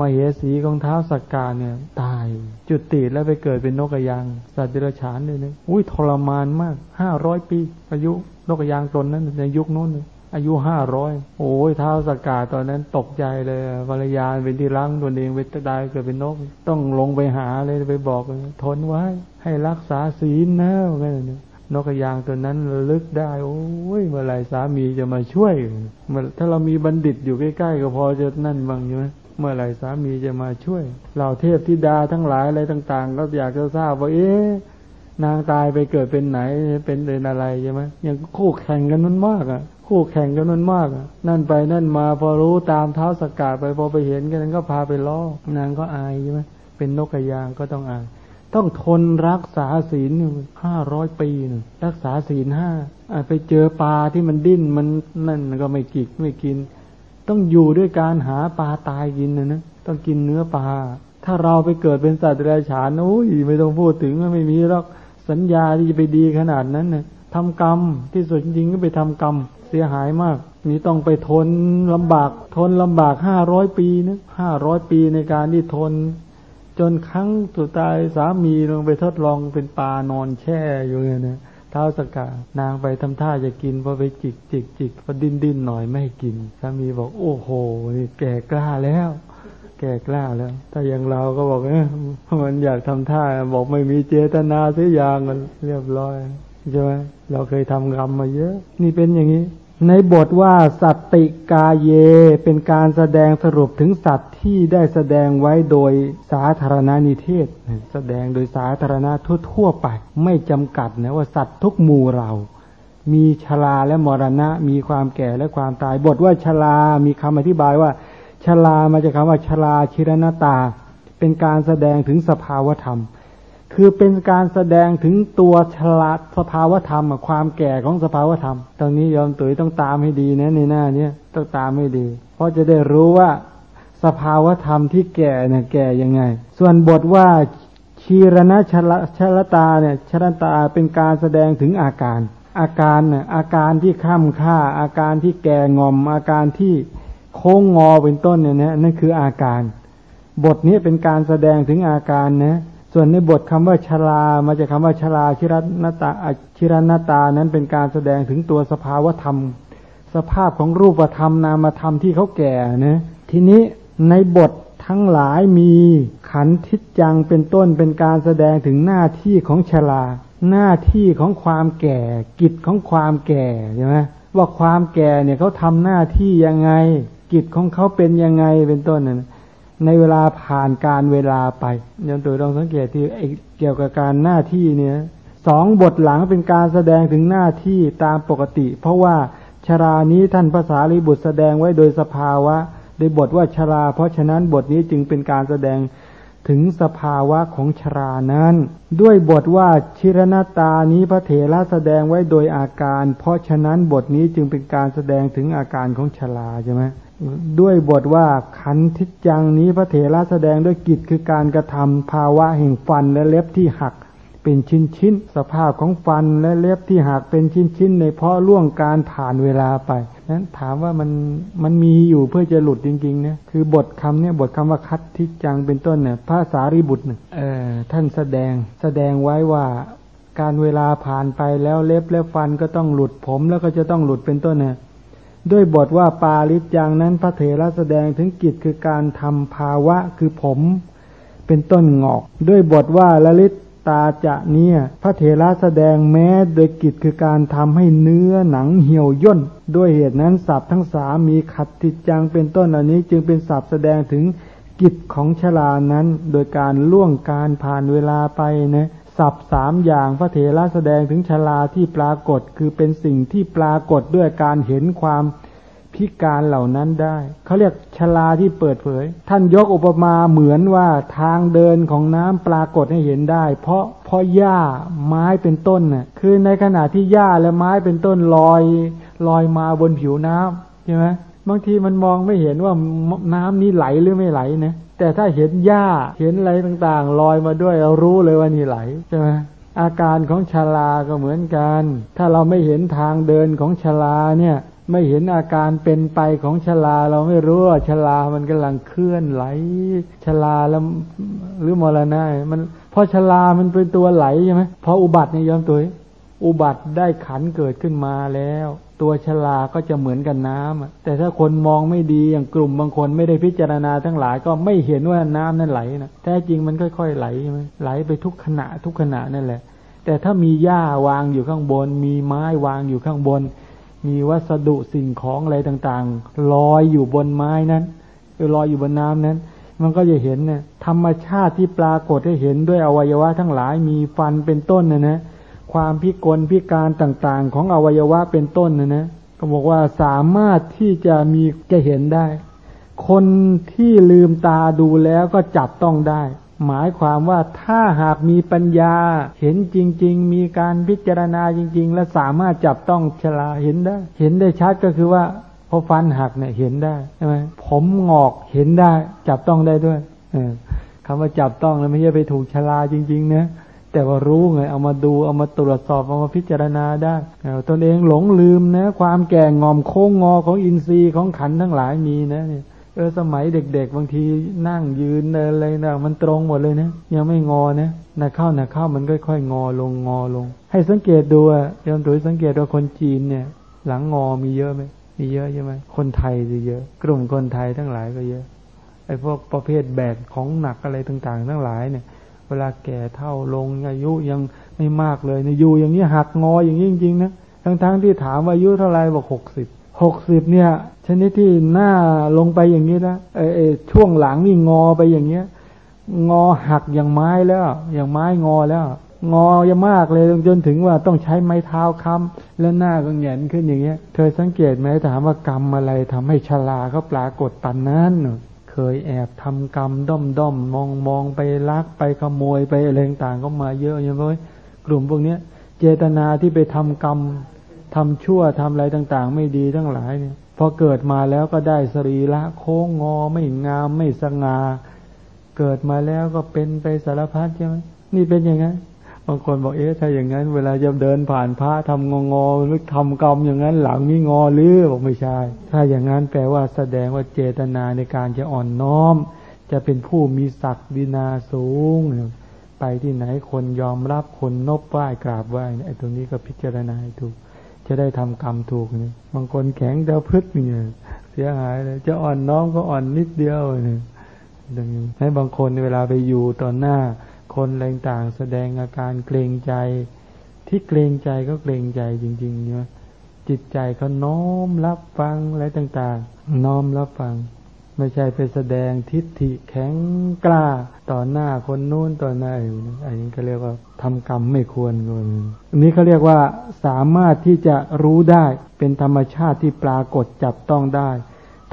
มาเหสีของเท้าสักการเนี่ย ตาย จุดติแล้วไปเกิดเป็นนกกระยาง สัตว์เดรัจฉานเลยนะอุ้ยทรมานมากห้าร้อยปี อายุนกกระยางตนนั้นในยุคนู้นอายุห้าร้อยโอ้ยเท้าสกกาตอนนั้นตกใจเลยภรรยาเป็นที่รังตัวเองเวทตายเกิดเป็นนก ต้องลงไปหาเลยไปบอกทนไว้ ให้รักษาศีลนะอะไรเนี่ยนกกระยางตัวนั้นลึกได้ โอ้ยเมื่อไรสามีจะมาช่วยมาถ้าเรามีบัณฑิตอยู่ใกล้ๆก็พอจะนั่นบ้างใช่ไหม เมื่อไหร่สามีจะมาช่วยเหล่าเทพธิดาทั้งหลายอะไรต่าง ๆ ก็อยากจะทราบว่าเอ๊ะนางตายไปเกิดเป็นไหนเป็นเป็นอะไรใช่ไหมยังคู่แข่งกันนั้นมากอะ คู่แข่งกันนั้นมากอะ นั่นไปนั่นมาพอรู้ตามเท้าสกัดไปพอไปเห็นกันก็พาไปล้อนางก็อายใช่ไหมเป็นนกกระยางก็ต้องอาย ต้องทนรักษาศีลห้าร้อยปีนรักษาศีลห้าไปเจอปลาที่มันดิ้นมันนั่นก็ไม่กิกไม่กิน ต้องอยู่ด้วยการหาปลาตายกินนะนะต้องกินเนื้อปลา ถ้าเราไปเกิดเป็นสัตว์เดรัจฉานโอ้ยไม่ต้องพูดถึงไม่มีหรอกสัญญาที่จะไปดีขนาดนั้นนะทำกรรมที่สุดจริงก็ไปทำกรรมเสียหายมากนี่ต้องไปทนลำบาก ทนลำบากห้าร้อยปีนะห้าร้อยปีในการที่ทน จนครั้งสุดท้ายสามีลงไปทดลองเป็นปลานอนแช่อยู่เนี่ยนะ เท้าสกานางไปทำท่าจะกินพอไปจิกจิกจิกพอดิ้นดิ้นหน่อยไม่ให้กินสามีบอกโอ้โหนี่แก่กล้าแล้ว แก่กล้าแล้ว ถ้าอย่างเราก็บอกเออมันอยากทำท่าบอกไม่มีเจตนาเสียอย่างมันเรียบร้อยใช่ไหมเราเคยทำกรรมมาเยอะ นี่เป็นอย่างนี้ ในบทว่าสัตติกาเยเป็นการแสดงสรุปถึงสัตว์ที่ได้แสดงไว้โดยสาธารณานิเทศ แสดงโดยสาธารณะทั่วๆไป ไม่จำกัดนะว่าสัตว์ทุกหมู่เรา มีชราและมรณะ มีความแก่และความตาย บทว่าชรามีคำอธิบายว่าชรามาจากคำว่าชราชิรณตา เป็นการแสดงถึงสภาวธรรม คือเป็นการแสดงถึงตัวฉลาดสภาวธรรมความแก่ของสภาวธรรม ตรงนี้ยอมตุ๋ยต้องตามให้ดีนะในหน้านี้ต้องตามให้ดี เพราะจะได้รู้ว่าสภาวธรรมที่แก่เนี่ยแก่ยังไง ส่วนบทว่าชีรณชลชลตาเนี่ยชลตาเป็นการแสดงถึงอาการ อาการเนี่ยอาการที่ข้ามค่า อาการที่แก่งอม อาการที่โค้งงอเป็นต้นเนี่ยนะนั่นคืออาการ บทนี้เป็นการแสดงถึงอาการนะ ส่วนในบทคำว่าชรา มาจากคาว่าชราชิรนตาชิรนตานั้นเป็นการแสดงถึงตัวสภาวธรรม สภาพของรูปธรรมนามธรรมที่เขาแก่นะทีนี้ในบททั้งหลายมีขันทิจังเป็นต้นเป็นการแสดงถึงหน้าที่ของชรา หน้าที่ของความแก่ กิจของความแก่ใช่ไหมว่าความแก่เนี่ยเขาทำหน้าที่ยังไง กิจของเขาเป็นยังไงเป็นต้นนะ ในเวลาผ่านการเวลาไปยังตัวลองสังเกตที่เกี่ยวกับการหน้าที่เนี่ยสองบทหลังเป็นการแสดงถึงหน้าที่ตามปกติ เพราะว่าชรานี้ท่านภาษาลิบุตรแสดงไว้โดยสภาวะในบทว่าชรา เพราะฉะนั้นบทนี้จึงเป็นการแสดงถึงสภาวะของชรานั้น ด้วยบทว่าชิรณตานี้พระเถระแสดงไว้โดยอาการ เพราะฉะนั้นบทนี้จึงเป็นการแสดงถึงอาการของชราใช่ไหม ด้วยบทว่าขันทิจังนี้พระเถระแสดงด้วยกิจคือการกระทำภาวะแห่งฟันและเล็บที่หักเป็นชิ้นชิ้นสภาพของฟันและเล็บที่หักเป็นชิ้นชิ้นในเพราะล่วงการผ่านเวลาไปนั้นถามว่ามันมันมีอยู่เพื่อจะหลุดจริงๆนะคือบทคำเนี่ยบทคำว่าคัดทิจังเป็นต้นเนี่ยภาษาริบุตรเนี่ยเออท่านแสดงแสดงไว้ว่าการเวลาผ่านไปแล้วเล็บและฟันก็ต้องหลุดผมแล้วก็จะต้องหลุดเป็นต้นเนี่ย ด้วยบทว่าปาลิจังนั้นพระเถระแสดงถึงกิจคือการทำภาวะคือผม เป็นต้นงอก ด้วยบทว่าละลิตตาจะเนี่ย พระเถระแสดงแม้โดยกิจคือการทำให้เนื้อหนังเหี่ยวย่น ด้วยเหตุนั้นศัพท์ทั้งสามมีขัดติดจังเป็นต้นอันนี้ จึงเป็นศัพท์แสดงถึงกิจของชลานั้น โดยการล่วงการผ่านเวลาไปนะ ศัพท์สามอย่างพระเถระแสดงถึงชลาที่ปรากฏคือเป็นสิ่งที่ปรากฏด้วยการเห็นความพิการเหล่านั้นได้เขาเรียกชลาที่เปิดเผย ท่านยกอุปมาเหมือนว่าทางเดินของน้ำปรากฏให้เห็นได้ เพราะเพราะหญ้าไม้เป็นต้นน่ะคือในขณะที่หญ้าและไม้เป็นต้นลอยลอยมาบนผิวน้ำใช่ไหมบางทีมันมองไม่เห็นว่าน้ำนี้ไหลหรือไม่ไหลนะ แต่ถ้าเห็นหญ้าเห็นอะไรต่างๆลอยมาด้วยเรารู้เลยว่านี่ไหลใช่ไหมอาการของชลาก็เหมือนกัน ถ้าเราไม่เห็นทางเดินของชลาเนี่ย ไม่เห็นอาการเป็นไปของชลาเราไม่รู้ว่าชลามันกำลังเคลื่อนไหลชลาแล้วหรือมรณะมันพอชลามันเป็นตัวไหลใช่ไหมพออุบัติเนี่ยยอมตัวอุบัติได้ขันเกิดขึ้นมาแล้ว ตัวชลาก็จะเหมือนกันน้ำแต่ถ้าคนมองไม่ดีอย่างกลุ่มบางคนไม่ได้พิจารณาทั้งหลายก็ไม่เห็นว่าน้ำนั้นไหลนะแท้จริงมันค่อย ๆ ไหลใช่ไหมไหลไปทุกขณะทุกขณะนั่นแหละ แต่ถ้ามีหญ้าวางอยู่ข้างบน มีไม้วางอยู่ข้างบน มีวัสดุสิ่งของอะไรต่างๆลอยอยู่บนไม้นั้นหรือลอยอยู่บนน้ำนั้น มันก็จะเห็นเนี่ยธรรมชาติที่ปรากฏให้เห็นด้วยอวัยวะทั้งหลายมีฟันเป็นต้นนะนะ ความพิกลพิการต่างๆ ของอวัยวะเป็นต้นนะนะก็บอกว่าสามารถที่จะมีจะเห็นได้ คนที่ลืมตาดูแล้วก็จับต้องได้ หมายความว่าถ้าหากมีปัญญาเห็นจริง ๆ มีการพิจารณาจริง ๆ และสามารถจับต้องชลาเห็นได้ เห็นได้ชัดก็คือว่าพอฟันหักเนี่ยเห็นได้ใช่ไหมผมงอกเห็นได้ จับต้องได้ด้วยออคำว่าจับต้องแล้วไม่ใช่ไปถูกชลาจริง ๆ นะ แต่ว่ารู้ไง เอามาดูเอามาตรวจสอบเอามาพิจารณาได้ตนเองหลงลืมนะ ความแก่งอมโค้งงอของอินทรีย์ของขันทั้งหลายมีนะเนี่ยเออสมัยเด็ก ๆ บางทีนั่งยืนอะไรนะมันตรงหมดเลยนะยังไม่งอนะนะเข้านะเข้ามันค่อยๆงอลงงอลง ให้สังเกตดูอะยอมตัวสังเกตว่าคนจีนเนี่ย หลังงอมีเยอะไหมมีเยอะใช่ไหมคนไทยจะเยอะ กลุ่มคนไทยทั้งหลายก็เยอะไอ้พวกประเภทแบกของหนักอะไรต่างๆ ทั้งหลายเนี่ย วลาแก่เท่าลงอายุยังไม่มากเลยเนี่ยอยู่อย่างนี้หักงออย่างนี้จริงๆนะทั้งๆที่ถามว่าอายุเท่าไรบอกหกสิบหกสิบเนี่ย ชนิดที่หน้าลงไปอย่างนี้นะเออช่วงหลังนี่งอไปอย่างเงี้ย งอหักอย่างไม้แล้ว อย่างไม้งอแล้ว งอเยอะมากเลยจนถึงว่าต้องใช้ไม้เท้าค้ำแล้วหน้าก็เหงนขึ้นอย่างเงี้ย เธอสังเกตไหมถามว่ากรรมอะไรทำให้ชลาเขาปรากฏปันนั้นค เคยแอบทำกรรมด้อมด้อมมองมองไปลักไปขโมยไปอะไรต่างก็มาเยอะอย่างไรกลุ่มพวกเนี้ย เจตนาที่ไปทำกรรมทำชั่วทำอะไรต่าง ๆ ไม่ดีทั้งหลายเนี่ยพอเกิดมาแล้วก็ได้สรีละโค้งงอไม่งามไม่สง่าเกิดมาแล้วก็เป็นไปสารพัดใช่ไหมนี่เป็นอย่างนั้น บางคนบอกเอ๊ะถ้าอย่างนั้น เวลาจะเดินผ่านพระทำงองอหรือทำกรรมอย่างนั้นหลังนี้งอหรือบอกไม่ใช่ ถ้าอย่างนั้นแปลว่าแสดงว่าเจตนาในการจะอ่อนน้อม จะเป็นผู้มีศักดินาสูง ไปที่ไหนคนยอมรับคนนบไหว้กราบไหว้ไอ้ตรงนี้ก็พิจารณาให้ถูก จะได้ทำกรรมถูกนี่บางคนแข็งเดาพึกเนี่ยเสียหายเลยจะอ่อนน้อมก็อ่อนนิดเดียวเนี่ยให้บางคนเวลาไปอยู่ต่อหน้า คนอะไรต่างแสดงอาการเกรงใจ ที่เกรงใจก็เกรงใจจริงๆเนี่ยจิตใจเขาน้อมรับฟังอะไรต่างๆ น้อมรับฟัง ไม่ใช่ไปแสดงทิฏฐิแข็งกล้า ต่อหน้าคนนู้นต่อหน้าอันนี้ก็เรียกว่าทำกรรมไม่ควรคนอันนี้เขาเรียกว่าสามารถที่จะรู้ได้เป็นธรรมชาติที่ปรากฏจับต้องได้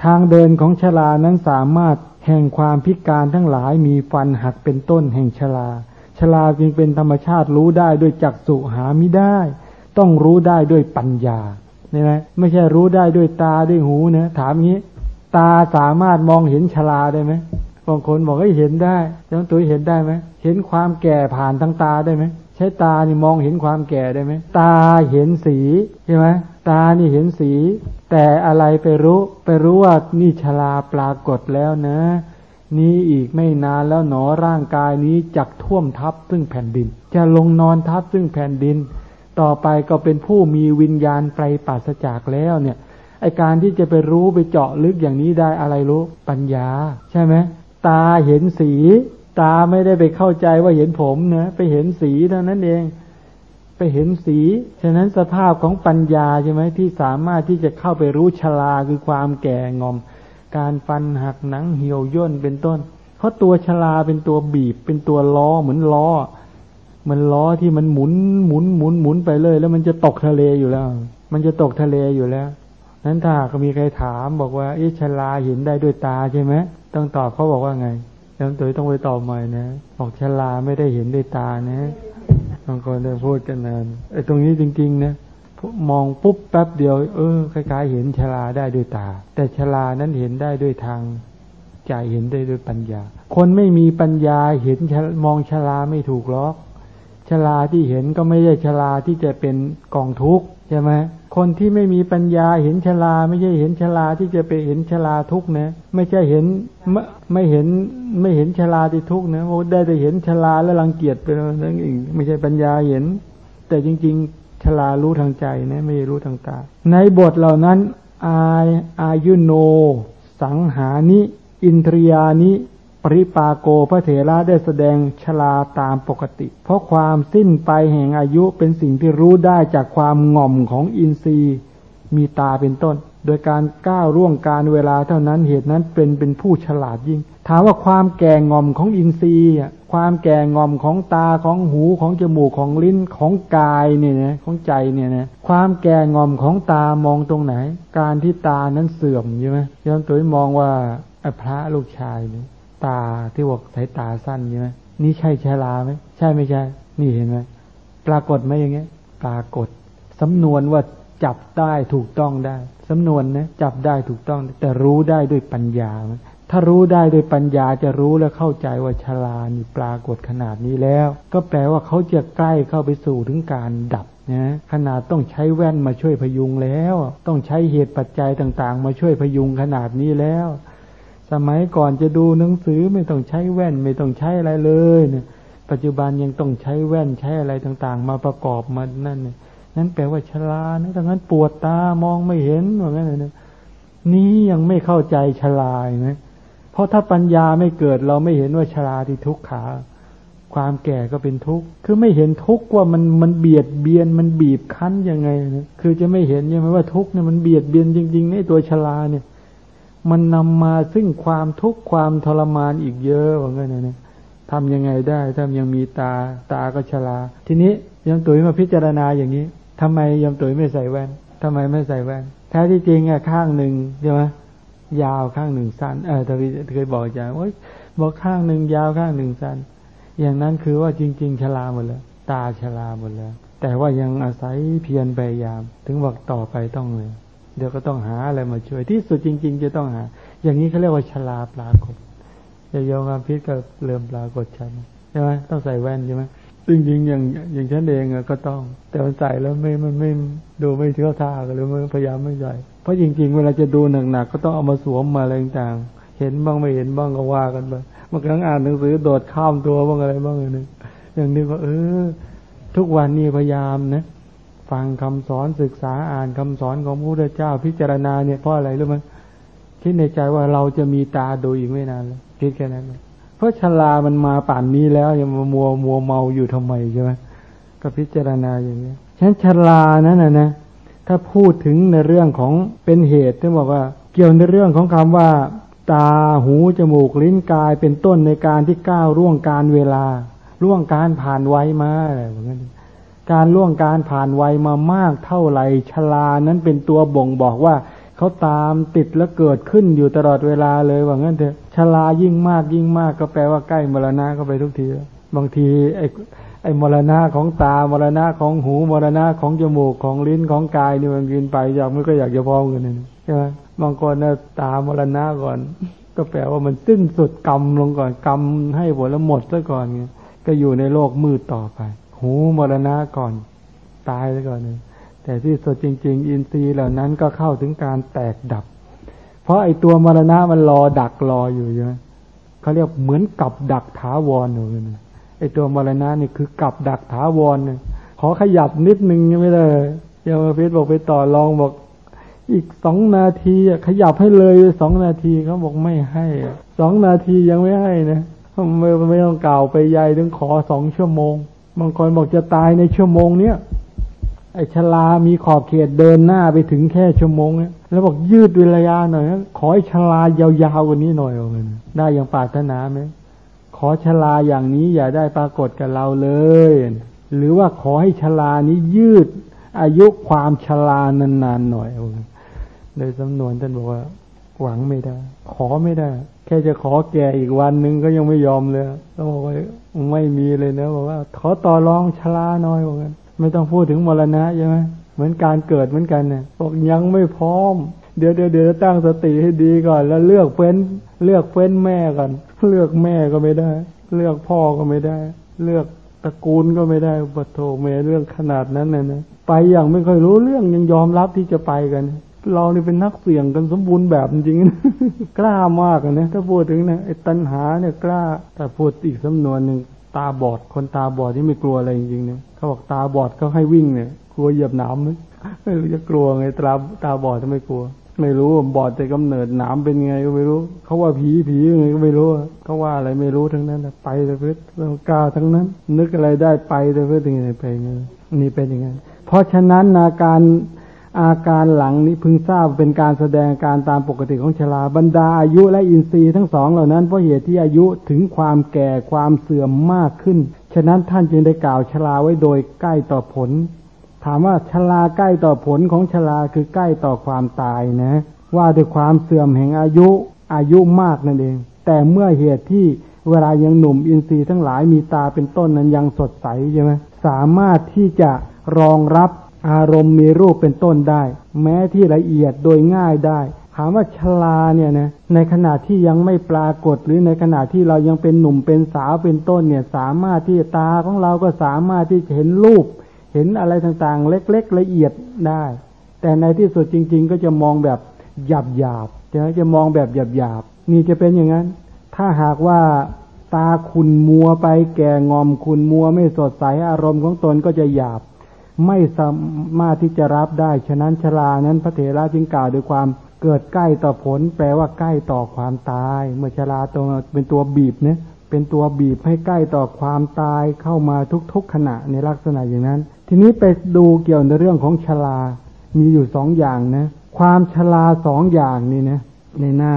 ทางเดินของชลานั้นสามารถ แห่งความพิการทั้งหลายมีฟันหักเป็นต้นแห่งชลา ชลาจึงเป็นธรรมชาติรู้ได้ด้วยจักสุหามิได้ ต้องรู้ได้ด้วยปัญญาเนี่ยนะไม่ใช่รู้ได้ด้วยตาด้วยหูนะถามงี้ ตาสามารถมองเห็นชลาได้ไหมบางคนบอกให้เห็นได้ย้อนตัวเห็นได้ไหมเห็นความแก่ผ่านทางตาได้ไหมใช้ตานี่มองเห็นความแก่ได้ไหมตาเห็นสีใช่ไหม ตานี่เห็นสี แต่อะไรไปรู้ ไปรู้ว่านี่ชลาปรากฏแล้วนะ นี้อีกไม่นานแล้วหนอร่างกายนี้จักท่วมทับซึ่งแผ่นดิน จะลงนอนทับซึ่งแผ่นดิน ต่อไปก็เป็นผู้มีวิญญาณไปปราศจากแล้วเนี่ยไอการที่จะไปรู้ไปเจาะลึกอย่างนี้ได้อะไรรู้ปัญญา ใช่ไหมตาเห็นสี ตาไม่ได้ไปเข้าใจว่าเห็นผมนะไปเห็นสีเท่านั้นเอง ไปเห็นสี ฉะนั้นสภาพของปัญญาใช่ไหมที่สามารถที่จะเข้าไปรู้ชลาคือความแก่งอม การฟันหักหนังเหี่ยวย่นเป็นต้น เพราะตัวชลาเป็นตัวบีบ เป็นตัวล้อเหมือนล้อมันล้อที่มันหมุนหมุนหมุนหมุนไปเลย แล้วมันจะตกทะเลอยู่แล้ว มันจะตกทะเลอยู่แล้วนั้นถ้าก็มีใครถามบอกว่าอิชลาเห็นได้ด้วยตาใช่ไหมต้องตอบเขาบอกว่าไงแล้วตัวต้องไปตอบใหม่นะบอกชลาไม่ได้เห็นด้วยตานะ บางคนได้พูดกันนานไอ้ตรงนี้จริงๆนะมองปุ๊บแป๊บเดียว เออคล้ายๆเห็นชลาได้ด้วยตา แต่ชลานั้นเห็นได้ด้วยทางใจเห็นได้ด้วยปัญญา คนไม่มีปัญญาเห็นมองชลาไม่ถูกหรอกชลาที่เห็นก็ไม่ใช่ชลาที่จะเป็นกองทุกข์ใช่ไหม คนที่ไม่มีปัญญาเห็นชลา ไม่ใช่เห็นชลาที่จะไปเห็นชลาทุกนะ ไม่ใช่เห็นไม่ไม่เห็นไม่เห็นชลาที่ทุกนะโอ้ได้แต่เห็นชลาแล้วรังเกียจไปนั่นเองไม่ใช่ปัญญาเห็น แต่จริง ๆ ชลารู้ทางใจนะไม่รู้ทางตา ในบทเหล่านั้นอาอายุโน สังหานิ อินทรียานิ ปริปาโกพระเถระได้แสดงชลาตามปกติ เพราะความสิ้นไปแห่งอายุเป็นสิ่งที่รู้ได้จากความง่อมของอินทรีย์มีตาเป็นต้น โดยการก้าวร่วงการเวลาเท่านั้นเหตุนั้นเป็นเป็นผู้ฉลาดยิ่ง ถามว่าความแก่ง่อมของอินทรีย์ความแก่ง่อมของตาของหูของจมูกของลิ้นของกายเนี่ยนะของใจเนี่ยนะความแก่ง่อมของตามองตรงไหน การที่ตานั้นเสื่อมใช่ไหมย้อนตัวมองว่าพระลูกชายเนี่ย ตาที่บอกสายตาสั้นใช่ไหมนี่ใช่ชราไหมใช่ไม่ใช่ นี่เห็นไหมปรากฏไหมอย่างเงี้ย ปรากฏสำนวนว่าจับได้ถูกต้องได้สำนวนนะจับได้ถูกต้อง แต่รู้ได้ด้วยปัญญา ถ้ารู้ได้ด้วยปัญญาจะรู้และเข้าใจว่าชรานี่ปรากฏขนาดนี้แล้ว ก็แปลว่าเขาจะใกล้เข้าไปสู่ถึงการดับนะขนาดต้องใช้แว่นมาช่วยพยุงแล้ว ต้องใช้เหตุปัจจัยต่างๆ มาช่วยพยุงขนาดนี้แล้ว สมัยก่อนจะดูหนังสือไม่ต้องใช้แว่น ไม่ต้องใช้อะไรเลยเนี่ย ปัจจุบันยังต้องใช้แว่นใช้อะไรต่างๆ มาประกอบมานั่นเนี่ยนั้นแปลว่าชรานะดังนั้นปวดตามองไม่เห็นว่างั้นเลยนี้ยังไม่เข้าใจชราไหมเพราะถ้าปัญญาไม่เกิดเราไม่เห็นว่าชราที่ทุกขา ความแก่ก็เป็นทุกข์ คือไม่เห็นทุกข์ว่ามันมันเบียดเบียนมันบีบคั้นยังไงนะคือจะไม่เห็นยังไงว่าทุกข์เนี่ยมันเบียดเบียนจริงๆในตัวชราเนี่ย มันนำมาซึ่งความทุกข์ความทรมานอีกเยอะว่างั้นนะทำยังไงได้ถ้ายังมีตาตาก็ชราทีนี้ยมตุ๋ยมาพิจารณาอย่างนี้ทำไมยมตุ๋ยไม่ใส่แว่นทำไมไม่ใส่แว่นแท้ที่จริงอะข้างหนึ่งใช่ไหมยาวข้างหนึ่งสั้นเออทวีเคยบอกอาจารย์ว่าบอกข้างหนึ่งยาวข้างหนึ่งสั้น อย่างนั้นคือว่าจริง ๆชราหมดแล้วตาชราหมดแล้วแต่ว่ายังอาศัยเพียรพยายาม ถึงบอกต่อไปต้องเลย เดี๋ยวก็ต้องหาอะไรมาช่วยที่สุดจริง ๆ จะต้องหา อย่างนี้เขาเรียกว่าชราปรากฏจะยอมความพิษก็เริ่มปรากฏชัดใช่ไหมต้องใส่แว่นใช่ไหมจริงๆอย่างอย่างฉันเองก็ต้อง แต่มันใส่แล้วไม่มันไม่ดูไม่เท่าท่ากันเลยมันพยายามไม่ใส่เพราะจริง ๆ เวลาจะดูหนักๆก็ต้องเอามาสวมมาอะไรต่างเห็นบ้างไม่เห็นบ้างก็ว่ากันไปบางครั้งอ่านหนังสือโดดข้ามตัวบ้างอะไรบ้างอย่างนี้อย่างนี้ก็เออ ทุกวันนี้พยายามนะ ฟังคำสอนศึกษาอ่านคำสอนของพระพุทธเจ้าพิจารณาเนี่ยเพราะอะไรรู้ไหมคิดในใจว่าเราจะมีตาดูอีกไม่นานเลยคิดแค่นั้นเพราะชลามันมาป่านนี้แล้วยังมามัวมัวเมาอยู่ทำไมใช่ไหมก็พิจารณาอย่างนี้ฉะนั้นชลานั้นนะนะถ้าพูดถึงในเรื่องของเป็นเหตุที่บอกว่า เกี่ยวในเรื่องของคำว่า ตาหูจมูกลิ้นกายเป็นต้นในการที่ก้าวล่วงการเวลาล่วงการผ่านไวัยมาอะไรแบบนี้ การล่วงการผ่านวัยมามากเท่าไหร่ชลานั้นเป็นตัวบ่งบอกว่าเขาตามติดแล้วเกิดขึ้นอยู่ตลอดเวลาเลยว่างั้นเถอะชลายิ่งมากยิ่งมากก็แปลว่าใกล้มรณะก็ไปทุกที บางทีไอ้ไอ้มรณะของตามรณะของหูมรณะของจมูกของลิ้นของกายนี่มันกินไปอยากมันก็อยากจะพองกันนี่ใช่ไหมบางคนเนี่ยตามรณะก่อน ก็แปลว่ามันสิ้นสุดกรรมลงก่อนกรรมให้ผลแล้วหมดซะก่อนไงก็อยู่ในโลกมืดต่อไป หูมรณะก่อน ตายซะก่อนเลยแต่ที่สุดจริง ๆ อินทรีย์เหล่านั้นก็เข้าถึงการแตกดับ เพราะไอ้ตัวมรณะมันรอดักรออยู่ใช่ไหมเขาเรียกเหมือนกับดักถาวรอยู่นะไอ้ตัวมรณะนี่คือกับดักถาวรเนี่ยขอขยับนิดนึงยังไม่ได้ยังมาเพชรบอกไปต่อรองบอก อีกสองนาทีขยับให้เลยสองนาทีเขาบอกไม่ให้สองนาทียังไม่ให้นะไม่ไม่ต้องกล่าวไปใหญ่ถึงขอสองชั่วโมง บางคนบอกจะตายในชั่วโมงเนี้ยไอ้ชลามีขอบเขตเดินหน้าไปถึงแค่ชั่วโมงเนี่ยแล้วบอกยืดเวลาหน่อยขอให้ชลายาวๆกว่านี้หน่อยเอาเงินได้อย่างปาถนาไหมขอชลาอย่างนี้อย่าได้ปรากฏกับเราเลย หรือว่าขอให้ชลานี้ยืดอายุความชลานานๆหน่อยเอาโดยสำนวนท่านบอกว่า หวังไม่ได้ ขอไม่ได้ แค่จะขอแก่อีกวันหนึ่งก็ยังไม่ยอมเลยต้องบอกว่าไม่มีเลยนะบอกว่า ขอต่อรองชลาหน่อยบอกกันไม่ต้องพูดถึงมรณะใช่ไหมเหมือนการเกิดเหมือนกันเนี่ยบอกยังไม่พร้อม เดี๋ยวเดี๋ยวเดี๋ยวตั้งสติให้ดีก่อน แล้วเลือกเฟ้นเลือกเฟ้นแม่ก่อนเลือกแม่ก็ไม่ได้ เลือกพ่อก็ไม่ได้ เลือกตระกูลก็ไม่ได้บัตโทเมเรื่องขนาดนั้นเลยนะไปอย่างไม่ค่อยรู้เรื่องยังยอมรับที่จะไปกัน เรานี่เป็นนักเสี่ยงกันสมบูรณ์แบบจริงๆกล้ามากนะถ้าพูดถึงนะไอ้ตัณหาเนี่ยกล้าแต่พูดอีกสำนวนหนึ่งตาบอดคนตาบอดที่ไม่กลัวอะไรจริงๆเนี่ยเขาบอกตาบอดเขาให้วิ่งเนี่ย กลัวเหยียบหนามไม่รู้จะกลัวไงตาตาบอดทำไมกลัว ไม่รู้บอดแต่กำเนิดหนามเป็นไงก็ไม่รู้เขาว่าผีผียังไงก็ไม่รู้เขาว่าอะไรไม่รู้ทั้งนั้นไปเลยเพื่อนกล้าทั้งนั้น นึกอะไรได้ไปเลยเพื่อนยังไงไปไงนี่เป็นอย่างนั้นเพราะฉะนั้นอาการ อาการหลังนี้พึงทราบเป็นการแสดงการตามปกติของชราบรรดาอายุและอินทรีย์ทั้งสองเหล่านั้นเพราะเหตุที่อายุถึงความแก่ความเสื่อมมากขึ้น ฉะนั้นท่านจึงได้กล่าวชราไว้โดยใกล้ต่อผล ถามว่าชราใกล้ต่อผลของชราคือใกล้ต่อความตายนะ ว่าด้วยความเสื่อมแห่งอายุอายุมากนั่นเอง แต่เมื่อเหตุที่เวลายังหนุ่มอินทรีย์ทั้งหลายมีตาเป็นต้นนั้นยังสดใสใช่ไหมสามารถที่จะรองรับ อารมณ์มีรูปเป็นต้นได้ แม้ที่ละเอียดโดยง่ายได้ ถามว่าชลาเนี่ยนะในขณะที่ยังไม่ปรากฏหรือในขณะที่เรายังเป็นหนุ่มเป็นสาวเป็นต้นเนี่ยสามารถที่ตาของเราก็สามารถที่จะเห็นรูป เห็นอะไรต่างๆ เล็กๆละเอียดได้ แต่ในที่สุดจริง ๆ ก็จะมองแบบหยาบหยาบจะจะมองแบบหยาบหยาบนี่จะเป็นอย่างนั้น ถ้าหากว่าตาคุณมัวไปแก่งอมคุณมัวไม่สดใสอารมณ์ของตนก็จะหยาบ ไม่สามารถที่จะรับได้ ฉะนั้นชรานั้นพระเถระจึงกล่าวด้วยความเกิดใกล้ต่อผล แปลว่าใกล้ต่อความตาย เมื่อชราตัวเป็นตัวบีบเนี่ยเป็นตัวบีบให้ใกล้ต่อความตายเข้ามาทุกๆขณะในลักษณะอย่างนั้น ทีนี้ไปดูเกี่ยวในเรื่องของชรามีอยู่สองอย่างนะ ความชราสองอย่างนี่นะ ในหน้า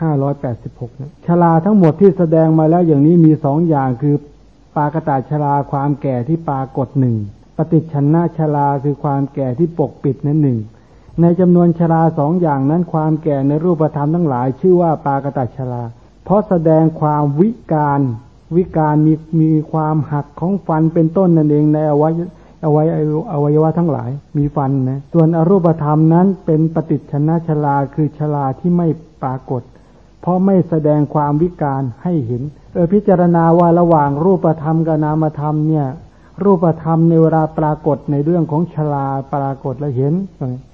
ห้าร้อยแปดสิบหกนะชราทั้งหมดที่แสดงมาแล้วอย่างนี้มีสองอย่างคือ ปากตาชราความแก่ที่ปรากฏหนึ่ง ปฏิชันะชราคือความแก่ที่ปกปิดนั่นหนึ่งในจำนวนชราสองอย่างนั้นความแก่ในรูปธรรมทั้งหลาย ชื่อว่าปากตชรา เพราะแสดงความวิการวิการมีมีความหักของฟันเป็นต้นนั่นเองในอวัยอวัยอวัยวะทั้งหลาย มีฟันนะส่วนอรูปธรรมนั้นเป็นปฏิชนะชราคือชราที่ไม่ปรากฏ เพราะไม่แสดงความวิการให้เห็น เออพิจารณาว่าระหว่างรูปธรรมกับนามธรรมเนี่ย รูปธรรมในเวลาปรากฏในเรื่องของชราปรากฏแล้วเห็น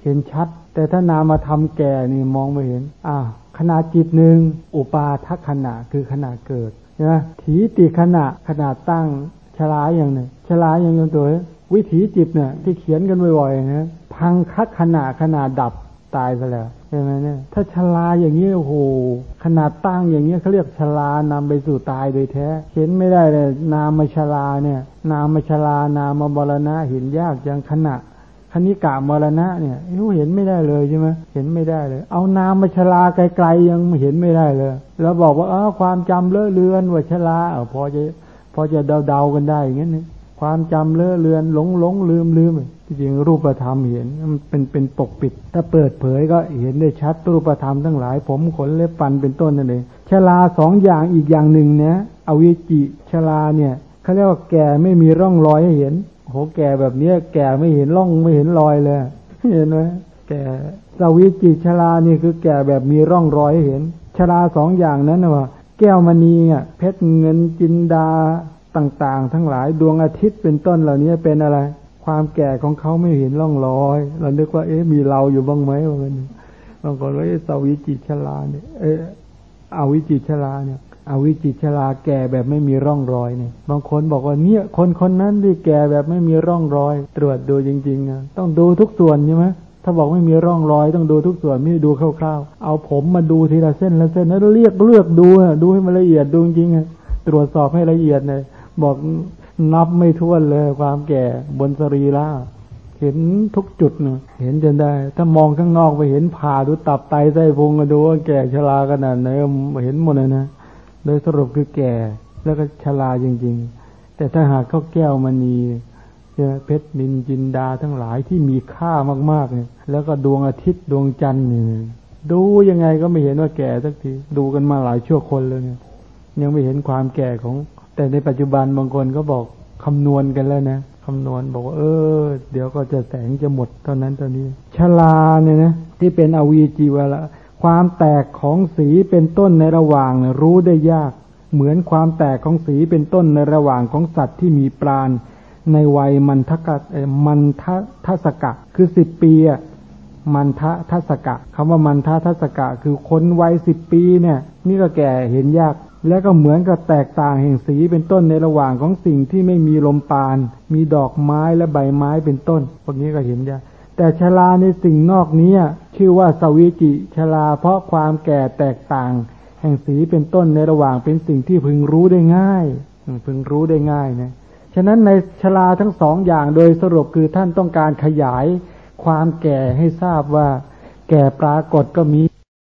เห็นชัด แต่ถ้านามธรรมแก่นี่มองไม่เห็น อ่าขณะจิตหนึ่งอุปาทัขณะคือขณะเกิดนะถีติขณะขณะตั้งชราอย่างหนึ่งชราอย่างหนึ่งตัววิถีจิตเนี่ยที่เขียนกันบ่อยๆนะพังคัดขณะขณะดับตายไปแล้ว ช่ไหมเนี่ย ถ้าชลาอย่างนี้โอ้โหขนาดตั้งอย่างนี้เขาเรียกชลานำไปสู่ตายโดยแท้ เห็นไม่ได้เลยนามชลาเนี่ย นามชลานามบรณะเห็นยากอย่างขณะคณิกามรณะเนี่ยเห็นไม่ได้เลยใช่ไหมเห็นไม่ได้เลย เอานามาชลาไกลๆยังเห็นไม่ได้เลย แล้วบอกว่าเออความจำเลอะเลือนว่าชลาเออพอจะพอจะเดาๆกันได้อย่างนี้ ความจำเลอะเลือนหลงหลงลืมลืมที่จริงรูปธรรมเห็นมันเป็นเป็นปกปิด ถ้าเปิดเผยก็เห็นได้ชัดรูปธรรมทั้งหลาย ผมขนเล็บฟันเป็นต้นนั่นเองชลาสองอย่างอีกอย่างหนึ่งเนี่ยอวิจิชลาเนี่ยเขาเรียกว่าแก่ไม่มีร่องรอยให้เห็นโหแก่แบบเนี้ยแก่ไม่เห็นร่องไม่เห็นรอยเลยเห็นไหมแก่สวิจิชลานี่คือแก่แบบมีร่องรอยให้เห็นชลาสองอย่างนั้นนะว่าแก้วมณีอะเพชรเงินจินดา ต่างๆ ทั้งหลายดวงอาทิตย์เป็นต้นเหล่านี้เป็นอะไร ความแก่ของเขาไม่เห็นร่องรอย เรานึกว่าเอ๊ะมีเราอยู่บ้างไหมว่างั้นบางคนว่าสวิจิตชลาเนี่ยเอออาวิจิตชลาเนี่ยอวิจิตชลาแก่แบบไม่มีร่องรอยเนี่ย บางคนบอกว่าเนี่ย คนคนนั้นที่แก่แบบไม่มีร่องรอย ตรวจดูจริงๆนะต้องดูทุกส่วนใช่ไหมถ้าบอกไม่มีร่องรอยต้องดูทุกส่วนไม่ดูคร่าวๆ เอาผมมาดูทีละเส้นละเส้นแล้วเรียกเลือกดูดูให้มันละเอียดดูจริงๆตรวจสอบให้ละเอียดเลย บอกนับไม่ท้วนเลยความแก่บนสรีระเห็นทุกจุดเนะเห็นจนได้ ถ้ามองข้างนอกไปเห็นผ่าดูตับไตไส้พุงก็ดูว่าแก่ชราขนาดไหนเห็นหมดเลยนะโดยสรุปคือแก่แล้วก็ชราจริง ๆ แต่ถ้าหากเขาแก้วมณีเพชรนินจินดาทั้งหลายที่มีค่ามากๆเนี่ยแล้วก็ดวงอาทิตย์ดวงจันทร์เนี่ยดูยังไงก็ไม่เห็นว่าแก่สักทีดูกันมาหลายชั่วคนเลยเนี่ยยังไม่เห็นความแก่ของ แต่ในปัจจุบันบางคนก็บอกคำนวณกันแล้วนะคำนวณบอกว่าเออ เดี๋ยวก็จะแสงจะหมดตอนนั้นตอนนี้ชลาเนี่ยนะที่เป็นอวีจีวละความแตกของสีเป็นต้นในระหว่างรู้ได้ยาก เหมือนความแตกของสีเป็นต้นในระหว่างของสัตว์ที่มีปราณในวัยมันทกะมันททัศกะ คือสิบปีอะมันททัศกะคำว่ามันททัศกะ คือคนวัยสิบปีเนี่ย นี่ก็แก่เห็นยาก และก็เหมือนกับแตกต่างแห่งสีเป็นต้นในระหว่างของสิ่งที่ไม่มีลมปาน มีดอกไม้และใบไม้เป็นต้น พวกนี้ก็เห็นยากแต่ชลาในสิ่งนอกนี้ชื่อว่าสวิจิชลาเพราะความแก่แตกต่าง แห่งสีเป็นต้นในระหว่างเป็นสิ่งที่พึงรู้ได้ง่าย พึงรู้ได้ง่ายนะฉะนั้นในชลาทั้งสองอย่างโดยสรุปคือท่านต้องการขยายความแก่ให้ทราบว่า แก่ปรากฏก็มี